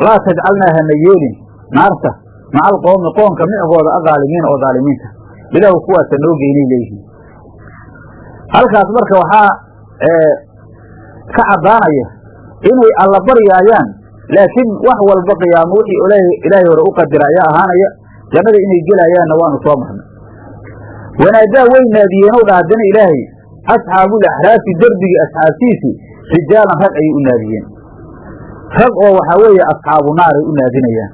laa tajcalnaa hana yeelin. Naarta maca alqoomi qoomka micgooda adaalimiina oo daalimiinta ilaahu kuwaasa noo geynay leeyihiin. Halkaas marka waxaa ka caddaanaya inay alla baryaayaan laakiin wax walba qiyaamo wixii ilaahay hore u qadira ayaa ahaanaya jannada inay gelayaanna waanu soo marnay. Wanaadaa way naadiyeenow dha haddana ilaahay. Asxaabul axraafi derbigii asxaabtiisii rijaalan rag ayay u naadiyeen. Rag oo waxaa weeye asxaabu naaray u naadinayaan.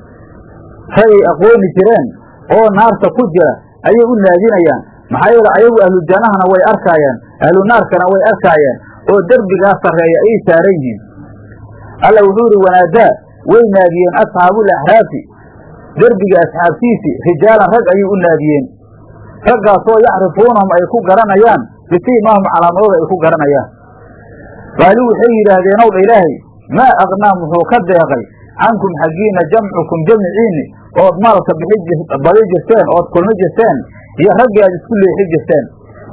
Ragay aqooni jireen oo naarta ku jira ayay u naadinayaan. Maxaa yeele ayagu ahlu jannahana way arkaayaan ahlu naarkana way arkaayaan oo derbigaa sarreeya ayay saaran yihiin. Alla wuxuu yidhi wanaadaa way naadiyeen asxaabul axraafi derbiga asxaabtiisii rijaalan rag ayay u naadiyeen. Raggaasoo yacrifuunahum ay ku garanayaan bisiimahum calaamadooda ay ku garanayaan. Qaaluu waxay yidhaahdeen ow ilaahay maa aqnaa muxuu ka deeqay cankum xaggiina jamcukum jamciini ood maalka badi jirteen ood kulmi jirteen iyo raggii aad isku leexi jirteen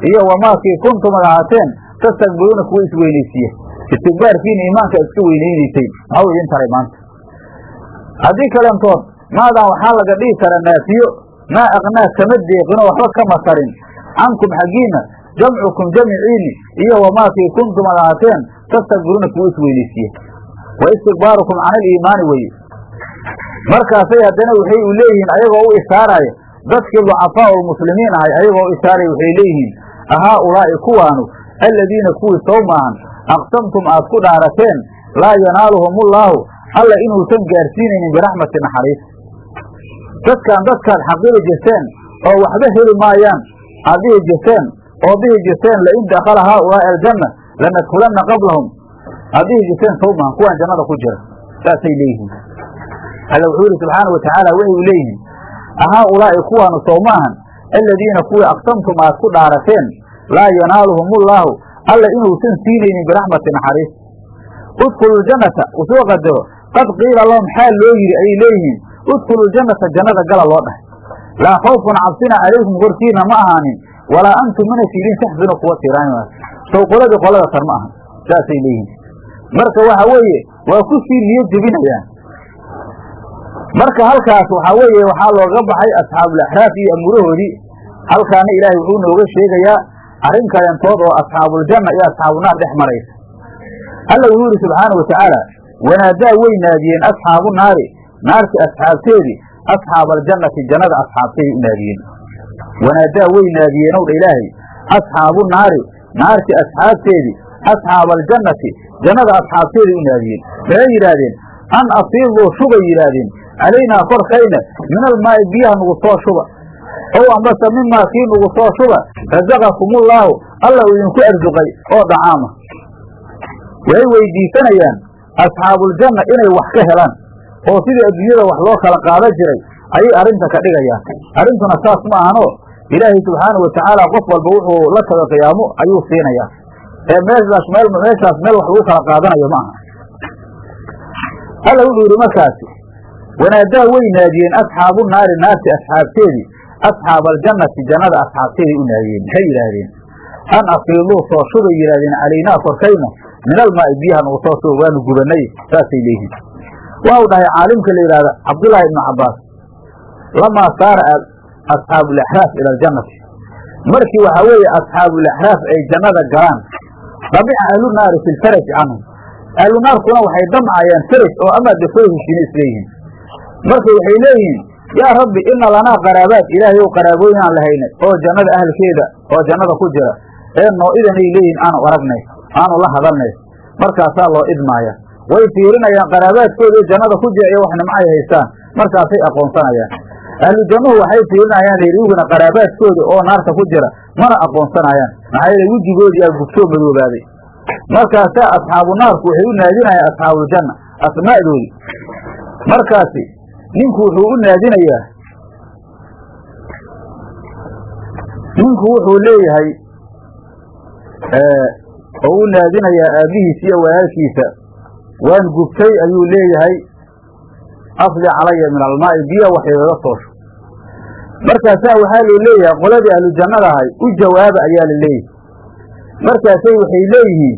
iyo wamaakii kuntum ad ahaateen tastakbiruuna kuwa isweynaysiiya istikbaarkiina iimaanka iska weynaynaysay maxuu idin taray maanta. Haddii kalentood maadan waxaa laga dhigi karaa naafiyo maa aqnaa kama deeqinoo waxba kama tarin cankum xaggiina jamcukum jamciini iyo wamaakii kuntum ad ahaateen tastakbiruuna kuwa isweynaysiiya wa istikbaarukum can aliimaani weye markaasay haddana waxay u leeyihiin ayagoo u ishaaraya dadkii ducafaa u muslimiin ahay ayagoo u ishaaraya waxay leeyihiin ahaa ulaa'i kuwaanu alladiina kuwii sow maahan aqsamtum aad ku dhaarateen laa yanaaluhumullaahu alla inuusan gaarsiinaynin biraxmati naxariis dadkan dadkaad xaqiri jirteen oo waxba heli maayaan aad dhihi jirteen oo dhihi jirteen lain dakala haaulaa'i aljanna lanadkulanna qablahum aad dhihi jirteen sow kuwaan jannada ku jira saasay leeyihiin alla wuxuu yidhi subxaana wa tacaala waxay leeyihiin ahaa ulaa'i kuwaanu sow maahan alladiina kuwii aqsamtum aad ku dhaarateen laa yanaaluhumullaahu alla inuusan siinaynin biraxmati naxariis. Udkhulu ljannata u soo qadaro. Qad qiila lahum xaal loo yidhi ayay leeyihiin. Udkhulu ljannata jannada gala loo dhahay. Laa khawfun cabsina calaykum korkiina ma ahaanin. Walaa antum mana tidin taxzinu kuwa tiraanmaas sow qoladii qolada tar ma ahan. Saasay leeyihiin. Marka waxa weeye waa ku sii niyo jebinayaan. Marka halkaas waxaa weeye waxaa looga baxay asxaabulaxraaf iyo amuurahoodii. Halkaana ilaahay wuxuu nooga sheegayaa arrin kalentood oo asxaabuljanna iyo asxaabunaar dhex maraysa alla wuxuu yidhi subxaana wa tacaala wanaadaa way naadiyeen asxaabu naari naarti asxaabteedii asxaaba aljannati jannada asxaabteeday u naadiyeen. Wanaadaa way naadiyeen owdha ilaahay asxaabu naari naarti asxaabteedii asxaaba aljannati jannada asxaabteeday u naadiyeen. Maxay yidhaahdeen an afiiduu shubay yidhaahdeen calaynaa korkayna min almaa'i biyaha nugu soo shuba ow ambase mimaa kii nugu soo shuba rasaqakumullaahu alla uu idinku arsuqay oo dacaama way weydiisanayaan asxaabuuljanna inay wax ka helaan oo sidii adduunyada wax loo kala qaadan jiray ayay arrinta ka dhigayaan arrintuna saas ma ahanoo ilaahay subxaana watacaala qof walba wuxuu la tago qiyaamo ayuu siinayaa ee meeshaas meel meeshaas meel wax lagu kala qaadanayo ma aha alla wuxuu yidhi markaasi wanaadaa way naadiyeen asxaabu naari naarti asxaabteedii asxaaba aljannati jannada asxaabteeday u naadiyeen maxay yidhaahdeen? An afiiduu soo shubay yidhahdeen calaynaa korkayna min almaa'i biyaha nagu soo waanu gubanay saasay leeyihiin. Waxau dhahay caalimka la yidhahda cabdullaahi ibnu cabbaas lamaa saara asxaabulaxraaf ila aljannati. Markii waxaa weeye asxaabulaxraaf ay jannada galaan dabica ahlu naari fi lfaraj canhum ahlu naarkuna waxay damcayaan faraj oo amaad basoo heshiine isleeyihiin marka waxay leeyihiin yaa rabbi ina lanaa qaraabaad. Ilaahay ow qaraabooyin aan lahaynay oo jannada ahalkeeda oo jannada ku jira. Ee noo idanay leeyihiin aanu aragnay aanu la hadalnay markaasaa loo idmaaya. Way fiirinayaan qaraabaadkooda jannada ku jira iyo wax nimco ay haystaan. Markaasay aqoonsanayaan. Ahlu jannuhu waxay fiirinayaan layidhiguna qaraabaadkooda oo naarta ku jira mana aqoonsanayaan. Maxaa yeele wejigoodii aa gubtoo madoobaaday. Markaasaa asxaabu naarku waxay u naadinayaan asxaabuljanna asma'doodii markaasi ninku wuxuu u naadinayaa. Ninku wuxuu leeyahay oo u naadinayaa aabbihiisa iyo walaalkiisa. Waan gubtay ayuu leeyahay afli calaya min almaa'i biyo wax igaga soosho. Markaasaa waxaa loo leeyahay qoladii ahlu jannada ahay u jawaaba ayaa la leeyahay. Markaasay waxay leeyihiin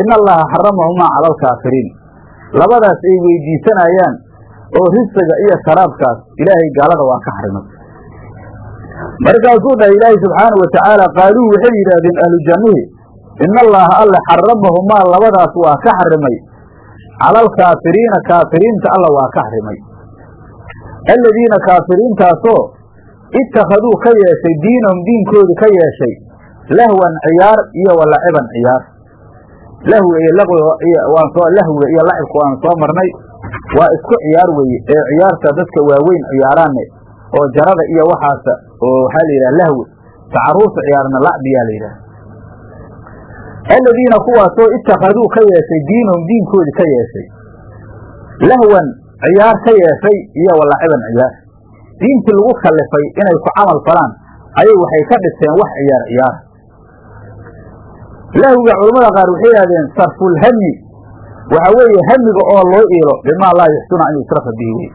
ina allaha xaramahumaa cala alkaafiriin labadaas ay weydiisanayaan oo risiga iyo sharaabkaas ilaahay gaalada waa ka xarimay markaasuu dhahay ilaahay subxaanau watacaala qaaluu waxay yidhaahdeen ahlu jannihi ina allaha alle xaramahumaa labadaas waa ka xarimay. Cala alkaafiriina kaafiriinta alla waa ka xarimay. Aladiina kaafiriintaasoo ittakhaduu ka yeeshay diinahum diinkoodu ka yeeshay lahwan ciyaar iyo walaciban ciyaar. Lahwi iyo lahwiga iyo lacibka waan soo marnay waa isku ciyaar weeye ee ciyaarta dadka waaweyn ciyaaraane oo jarada iyo waxaasa oo waxaa la yidhaha lahwi tacaruusa ciyaarna lacbiyaa la yidhaha. Aladiina kuwaasoo ittakhaduu ka yeeshay diinahum diinkoodi ka yeeshay. Lahwan ciyaar ka yeeshay iyo walaciban ciyaar. Diintii lagu kallifay inay ku camal falaan ayay waxay ka dhigteen wax ciyaar ciyaara lahwiga culammada qaar waxay yidhahdeen sarfulhami waxa weeye hamiga oo loo iilo bimaa laa yuxsuna an yusrafa bihi. Wey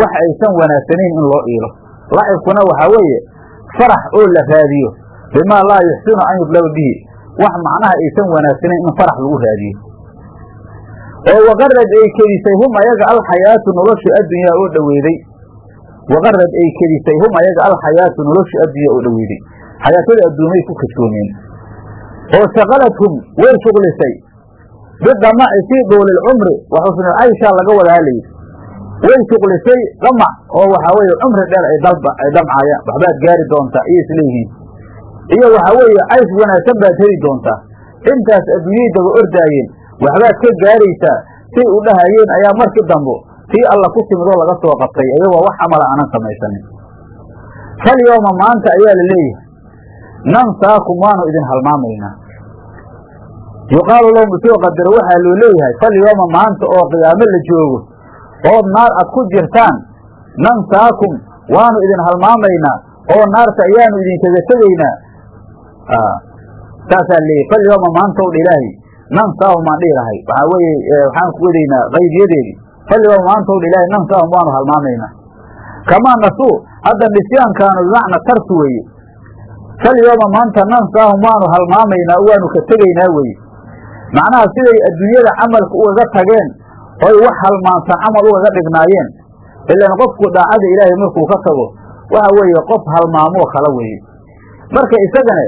wax aysan wanaagsanayn in loo iilo. Lacibkuna waxaa weeye farax oo la raadiyo bimaa laa yuxsinu an yudlaba bihi. Wax macnaha aysan wanaagsanayn in farax lagu raadiyo. Oo waqarad ay kedisay hum ayaga alxayaatu noloshu addunyaa oo dhoweyday waqarad ay kedisay hum ayaga alxayaatu noloshu addunyaa oo dhoweyday xayaatada adduumay ku kajoomeen oo shaqalathum way shuqlisay bidamaci fii duulilcumri wa xusnulcayshaa laga wadaa layidhi way shuqlisay damac oo waxaa weeye cumri dheer ay dalba ay damcaayaan waxbaad gaari doontaa iyo isleeyihiin iyo waxaa weeye cays wanaagsan baad heli doontaa intaas adduunyay daba ordaayeen waxbaad ka gaaraysaa say u dhahayeen ayaa markii dambo tii alla ku timidoo laga soo qabtay iyagoo wax camala aanan samaysanin. Falyooma maanta ayaa la leeyahay nansaakum waanu idin halmaamaynaa yuqaalu lahum isoo qadaro waxaa loo leeyahay falyooma maanta oo qiyaamo la joogo ood naar ad ku jirtaan nansaakum waanu idin halmaamaynaa oo naarta ayaanu idinkaga tegaynaa. Saasaa leeyahy falyooma maanta ow dha ilaahay nansaahum aan dhihi lahay. Waxaa weeye waxaan ku wadaynaa qaybiyadeedii. Falyooma maanta ow dha nansaahum waanu halmaamaynaa. Kamaa nasuu hadda nisyaankaanu bimacna tarki weeye. Falyooma maanta nansaahum waanu halmaamaynaa waanu ka tegaynaa weye macnaha siday adduunyada camalka ugaga tageen oy wax halmaansan camal ugaga dhignaayeen ilaan qofku daacada ilaahay markuu ka tago waxa weeye qof halmaamoo kala weeye. Marka isagane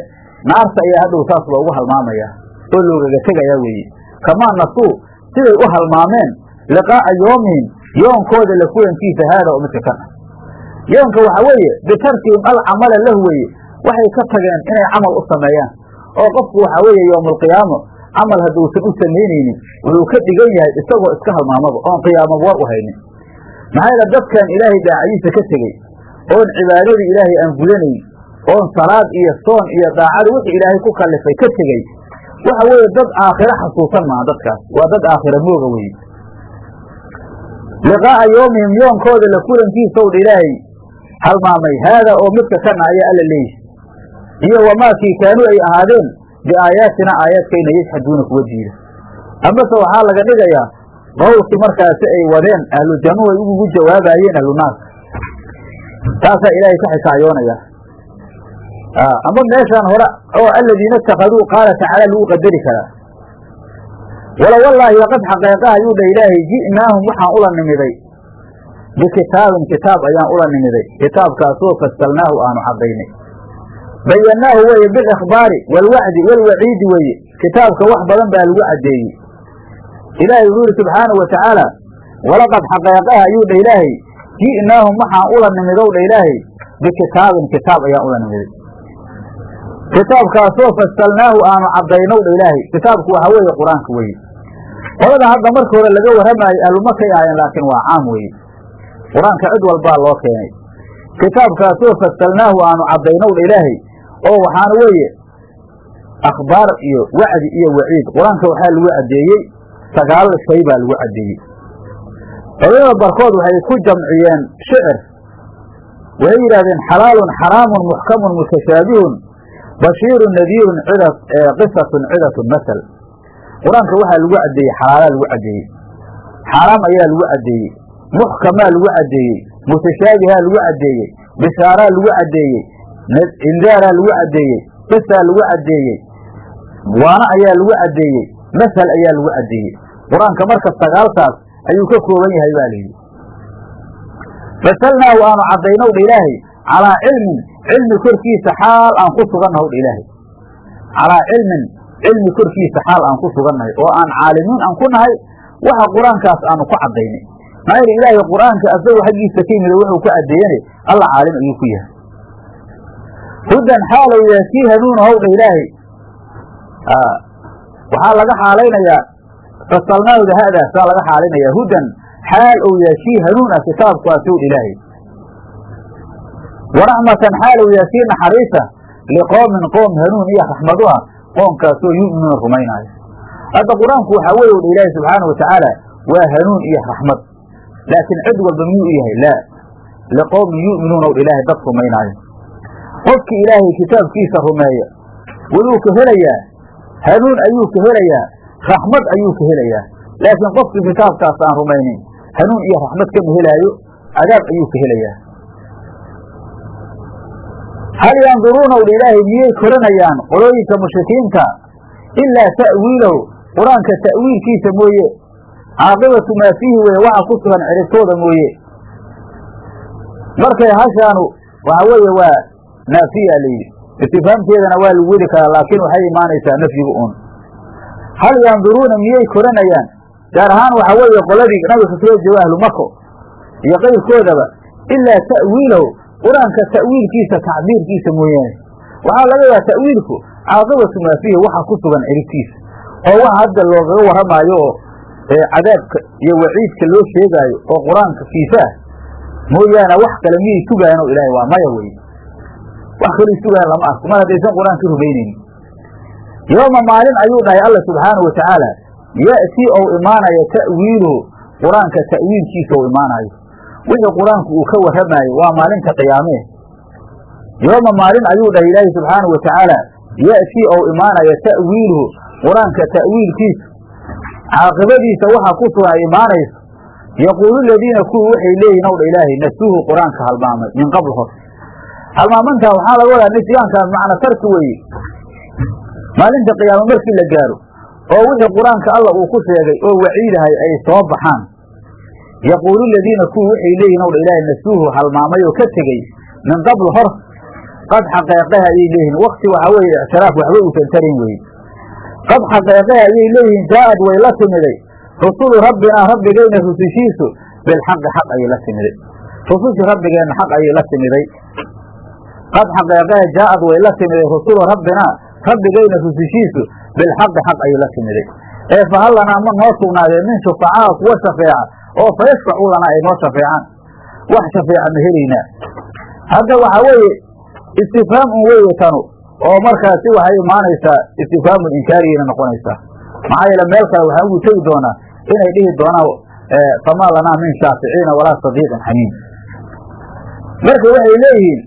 naarta ayaa hadhow saas loogu halmaamayaa oo loogaga tegayaa weeye. Kamaa nasuu siday u halmaameen liqaa'a yoomihim yoonkooda la kulankiisa haada oo midka kan ah yoonka waxa weeye bitarkihim alcamala lahu weeye waxay ka tageen inay camal u sameeyaan. Oo qofku waxaa weeye yowmaalqiyaamo camal hadduusan u samaynaynin wuxuu ka dhigan yahay isagoo iska halmaamaba oon qiyaamaba war u haynin. Maxaa yeele dadkan ilaahay daacadiisa ka tegey oon cibaadadii ilaahay aan gudanayn oon salaad iyo soon iyo daacada wixii ilaahay ku kallifay ka tegey waxa weeye dad aakhiro xasuusan maaha dadkaas. Waa dad aakhira mooga weye liqaa'a yoomihim yoonkooda la kulankiisa ow dha ilaahay halmaamay. Haada oo midka kana ayaa alla leeyihi iyo wamaakii kaanuu ay ahaadeen biaayaatina aayaadkayna yajxaduuna kuwa diida amase waxaa laga dhigayaa qowlkii markaasi ay wadeen ahlu jannuhu ay ugu jawaabayeen ahlu naarka taasaa ilaahay ka xikaayoonaya ama meeshaan hore oo aladiina itakaduu qaala tacaala lagu qadari karaa wala wallaahi laqad xaqeeqaha ayuu dha ilaahay ji'naahum waxaan ula nimiday bikitaabin kitaab ayaan ula nimiday kitaabkaasoo fasalnaahu aanu cadaynay bayannaahu weeye bilikhbaari waalwacdi waalwaciidi weeye. Kitaabka wax badan baa lagu caddeeyey. Ilaahay wuxuu yidhi subxaanahu wa tacaala walaqad xaqeeqaha ayuu dha ilaahay. Ji'naahum waxaan ula nimidow dha ilaahay. Bikitaabin kitaab ayaan ula nimiday. Kitaabkaasoo fasalnaahu aanu caddaynow dha ilaahay. Kitaabku waxaa weeye qur'aanka weye qolada hadda marka hore laga warramaayo ahlumakay ahaayeen laakiin waa caam weeye. Qur'aanka cid walbaa loo keenay. Kitaabkaasoo fasalnaahu aanu caddaynow dha ilaahay oo waxaana weeye akhbaar iyo wacdi iyo waciid. Qur'aanka waxaa lagu caddeeyey sagaal shay baa lagu caddeeyey. Culamada barkood waxay ku jamciyeen shicir waxay yidhahdeen xalaalun xaraamun muxkamun mutashaabihun bashiirun nadiirun cida qisatun cidatun masal. Qur'aanka waxaa lagu caddeeyey xalaalaa lagu caddeeyey. Xaaraam ayaa lagu caddeeyey. Muxkamaa lagu caddeeyey. Mutashaabihaa lagu caddeeyey. Bishaaraa lagu caddeeyey indaaraa lagu caddeeyey qisaa lagu caddeeyey waana ayaa lagu caddeeyey masal ayaa lagu caddeeyey. Qur'aanka marka sagaalkaas ayuu ka kooban yahay baa layidhi fasalnaahu aanu caddaynow dha ilaahay calaa cilmin cilmi korkiisa xaal aan ku sugannahow dha ilaahay. Calaa cilmin cilmi korkiisa xaal aan ku sugannahay oo aan caalimiin aan ku nahay waxa qur'aankaas aanu ku caddaynay. Yidhi ilaahay qur'aanka asagoo xaggiisa ka yimid wuxuu ku caddeeyane alla caalim ayuu ku yahay hudan xaalow yahay kii hanuunahow dha ilaahay. Waxaa laga xaalaynayaa fasalnaawda haadaasaa laga xaalinayaa hudan xaal ou yahay kii hanuun ah kitaabkaasow dha ilaahay. Waraxmatan xaal ou kii naxariisa liqoomin qoom hanuun iyo raxmadu ah qoomkaasoo yu'minuuna rumaynaayo hadda qur'aanku waxaa weye dha ilaahay subxaana wa waa hanuun iyo raxmad. Laakiin cid walba miyuu u yahay? Laa liqowmin yu'minuuna w ilaahay dad rumaynaayo qofkii ilaahay kitaabkiisa rumeeya. Wuduu ka helayaa. Hanuun ayuu ka helayaa. Raxmad ayuu ka helayaa. Laakiin qofkii kitaabkaas aan rumaynin hanuun iyo raxmad kama helaayo cadaab ayuu ka helayaa. Hal yanduruuna wdha ilaahay miyay koranayaan qolooyinka mushrikiinta? Ilaa ta'wiilahu qur'aanka ta'wiilkiisa mooye. Caaqibatu maa fiihi weye waxa ku sugan ciribtooda mooye. Markay hashaanu waxa weeye waa naafiya layidhi istifaamteedana waa lagu weli karaa laakiin waxay imaanaysaa nafyiga un hal yanduruuna miyay koranayaan gaar ahaan waxa weeye qoladii nabiga ka soo jooga ahlu mako iyo qayrkoodaba ilaa ta'wiilahu qur'aanka ta'wiilkiisa tacbiirkiisa mooyaane waxaa laga yadaa ta'wiilku caaqibatu maa fiihi waxa ku sugan ciribtiisa oo waxa hadda loogaga warramaayo oo cadaabka iyo waciidka loo sheegaayo oo qur'aanka kiisa mooyaane wax kale miyay sugaano ilaahay waa maya weye wax kalay sugaan lama arko mar haddaysan qur'aanka rumaynaynin yooma maalin ayuu dhahay alla subxaanau watacaala ya'tii ou imaanaya ta'wiiluhu qur'aanka ta'wiilkiisa ou imaanayo wixii qur'aanku uu ka warramaayo waa maalinta qiyaamee yooma maalin ayuu dhahay ilaahi subxaanau watacaala ya'tii ou imaanaya ta'wiiluhu qur'aanka ta'wiilkiisa caaqibadiisa waxa ku sugan ay imaanayso yaquulu ladiina kuwii waxay leeyihiin ow dha ilaahay nasuuhu qur'aanka halmaamay min qabl hor halmaamantaa waxaa laga wadaa nisyaankaas macna tarki weeye maalinta qiyaamo markii la gaaro oo wixii qur'aanka alla uu ku sheegay oo waciidahay ay soo baxaan. Yaquulu ladiina kuwii waxay leeyihiin ow dha ilaahay nasuuhu halmaamay oo ka tegey min qabl hor qad xaqeeqaha ayay leeyihiin wakti waxaa weeye ictiraaf waxba uusan tarin weye qad xaqeeqaha ayay leeyihiin jaa-ad way la timiday. Rusulu rabbinaa rabbigayna rusushiisu bilxaqi xaq ayay la timiday. Rusushii rabbigeenna xaq ayay la timiday qad xaqeeqaha jaa-ad way la timiday rusulu rabbinaa rabbigayna rusushiisu bilxaqi xaq ayay la timiday ee fahal lanaa ma noo sugnaadee min shufacaa kuwa shafeeca oo fayashfacuu lanaa ay noo shafeecaan. Wax shafeeca ma helaynaa hadda waxaa weeye istifhaam un weeye tanu oo markaasi waxay imaanaysaa istifhaamu inkaariyayna noqonaysaa. Maxaa yeele meel kale waxaan ugu tegi doonaa inay dhihi doonaan famaa lanaa min shaaficiina walaa sadiiqin xamiim marka waxay leeyihiin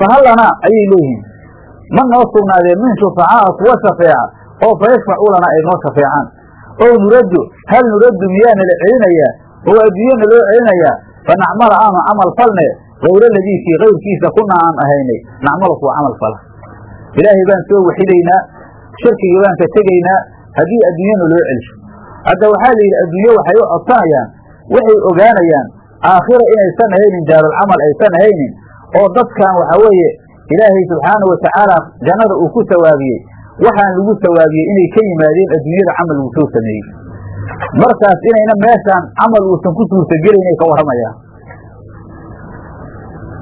fahallanaa ayay leeyihiin ma noo sugnaadeen min shufacaa'a kuwa shafeeca oo fa yashfacuu ay noo shafeecaan oo nuraddu hal nuraddu miyaana la celinayaa oo adduunyana loo celinayaa fa nacmala aanu camal falne hayra ladiikii kayrkiisa kuna aan ahaynay nacmalu kuwa camal fala ilaahay baan soo waxidaynaa shirkigii baan ka tegaynaa haddii adduunyana loo celsho hadda waxaa la yidhi adduunye waxay u codsanayaan waxay ogaanayaan aakhira inaysan ahaynin daarulcamal aysan ahaynin oo dadkan waxa weeye ilaahay subxaana wa tacaala jannada uu ku sawaabiyey waxaan lagu sawaabiyey inay ka yimaadeen adduunyada camal uu soo sameeyey. Markaas inayna meeshaan camal uusan ku suurtagelaynay ka warramayaan.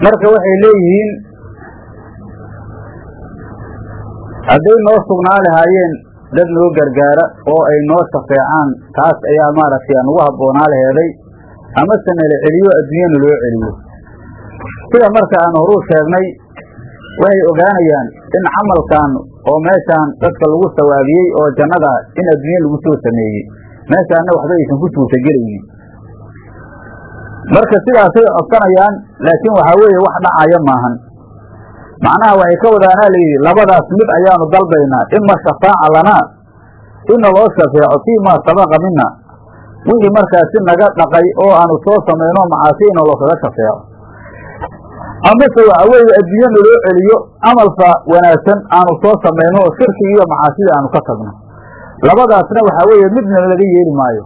Marka waxay leeyihiin hadday noo sugnaa lahaayeen dad noo gargaara oo ay noo shafeecaan taas ayaa maaragtay aan ugu habboonaa laheeday amase nala celiyo adduunyana loo celiyo sida marka aan horuu sheegnay waxay ogaanayaan in camalkan oo meeshaan dadka lagu sawaabiyey oo jannada in adduunya lagu soo sameeyey meeshaanna waxba aysan ku suurtagelaynin marka sidaasay codsanayaan laakiin waxaa weeye wax dhacaya maahan. Macnaha waxay ka wadaanaa layidhi labadaas mid ayaanu dalbaynaa ima shafaaca lanaa ina loo shafeeco fii maa sabaqa mina wixii markaasi naga dhaqay oo aanu soo samayno macaasi ina lookaga shafeeco amase waxa weeye adduunyana loo celiyo camalka wanaagsan aanu soo samayno oo shirkigi iyo macaasida aanu ka tagno. Labadaasna waxaa weeye midna laga yeeli maayo.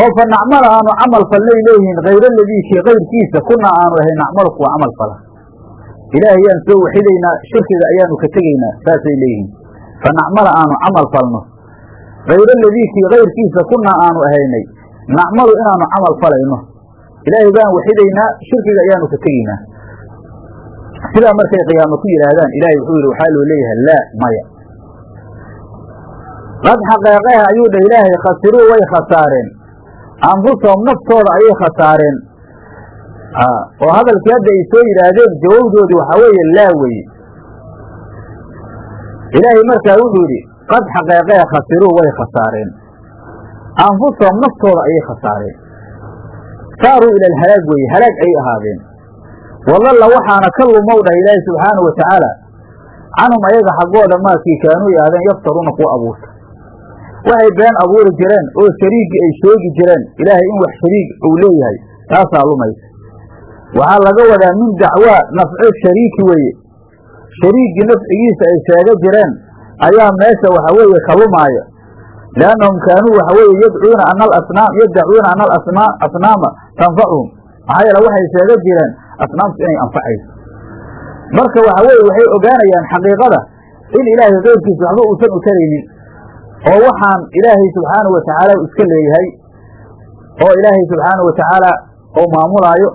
Oo fa nacmala aanu camal falnay leeyihiin hayra ladiikii kayrkiisa kuna aanu ahay nacmalu kuwa camal fala ilaahay ayaan soo waxidaynaa shirkiga ayaanu ka tegaynaa saasay leeyihiin. Fa nacmala aanu camal falno. Hayra ladiikii kayrkiisa kuna aanu ahaynay. Nacmalu inaanu camal falayno ilaahay baan waxidaynaa shirkiga ayaanu ka tegaynaa. Sidaa markay qiyaamo ku yidhaahdaan ilahay wuxuu yidhi waxaa loo leeyahay laa maya. Qad xaqeeqeha ayuu dhah ilaahay khasiruu way khasaareen. Anfusahum naftooda ayay khasaareen. Oo hadalkii hadda ay soo yidhaahdeen jawabdoodii waxaa weeye laa weye ilaahay markaa wuxuu yidhi qad xaqeeqee khasiruu way khasaareen. Anfusahum naftooda ayay khasaareen saaruu ila alhalaag weye halaag ayay ahaadeen. Wadalla waxaana ka lumow dhah ilaahay subxaanau watacaala canhum ayaga xaggooda maakii kaanuu yahdeen yaftaruuna kuwa abuurta. Waxay been abuuri jireen oo shariigii ay sheegi jireen ilaahay in wax shariig uu leeyahay taasaa lumaysa. Waxaa laga wadaa min dacwaa nafco shariiki weeye. Shariigii nafcigiisa ay sheega jireen ayaa meesha waxa weeye ka lumaaya liannahum kaanuu waxa weeye yadcuuna ana alasnaam yaddacuuna ana alasna asnaama tanfacuhum maxaa yeele waxay sheega jireen asnaamtu inay anfacayso marka waxa weeye waxay ogaanayaan xaqiiqada in ilaahay keyrkiisa waxba uusan u taraynin oo waxaan ilaahay subxaanau watacaala iska leeyahay oo ilaahay subxaanau watacaala oo maamulaayo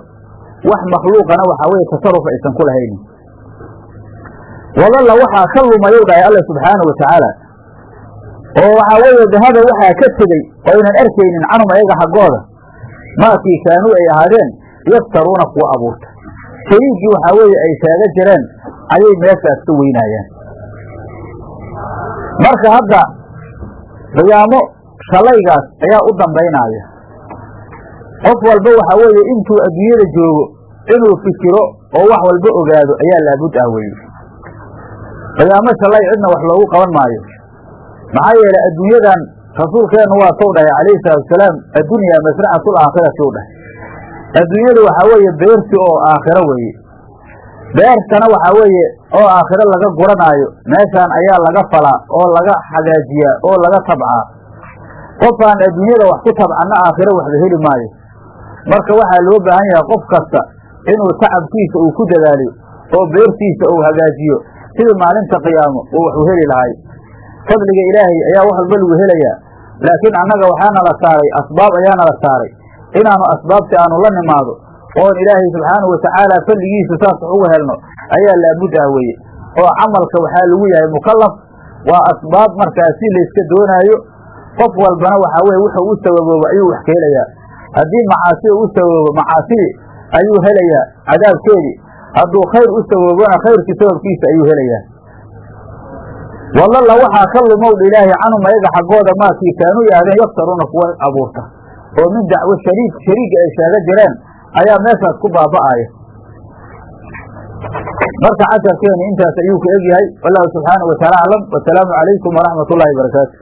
wax makhluuqana waxaa weye tasaruf aysan ku lahaynin wadalla waxaa ka lumayow dhahay alla subxaana wa tacaala oo waxaa weeye dahaba waxaa ka tegey oo aynan arkaynin canhum ayaga xaggooda. Maakii kaanuu ay ahaadeen yaftaruuna kuwa abuurta. Shariigii waxaa weeye ay sheega jireen ayay meeshaas ka weynaayaan marka hadda qiyaamo shalaygaas ayaa u dambaynaaya qof walba waxaa weeye intuu adduunyada joogo inuu fikiro oo wax walba ogaado ayaa laabud ah weye qiyaamo shalay cidna wax loogu qaban maayo maxaa yeelay adduunyadan rasuulkeennu waa sow dhahay calayhi salaatuasalaam addunyaa masracatul aakhirati u dhahay adduunyadu waxaa weeye beerti oo aakhiro weeye. Beertana waxaa weeye oo aakhiro laga guranaayo meeshaan ayaa laga falaa oo laga hagaajiyaa oo laga tabcaa. Qofaan adduunyada wax ku tabcanna aakhiro waxba heli maayo. Marka waxaa loo baahan yahay qof kasta inuu tacabkiisa uu ku dadaaliyo oo beertiisa uu hagaajiyo sidii maalinta qiyaamo uu waxu heli lahay fadliga ilaahay ayaa wax walba lagu helayaa. Laakiin annaga waxaana la saaray asbaab ayaana la saaray. Inaanu asbaabti aanu la nimaado oon ilaahay subxaanau watacaala fadligiisa saas wax uga helno ayaa laabud ah weye oo camalka waxaa lagu yahay mukallaf waa asbaab markaasi layska doonaayo qof walbana waxaa weye wuxuu u sababoobo ayuu wax ka helayaa haddii macaasi u sababoobo macaasidii ayuu helayaa cadaabkeedii. Hadduu khayr u sababoona khayrkii sababkiisa ayuu helayaa walalla waxaa ka lumowdha ilaahay canhum ayaga xaggooda maakii kaanuu yidhahdeen yaftaruuna kuwa abuurta. Oo min dacwo shariik shariigga ay sheega jireen ayaa meeshaas ku baaba'aya. Marka casharkeena intaas ayuu ka egyahay. Wallahu subxaana wataala aclam. Wasalaamu calaykum waraxmat ullahi barakaatu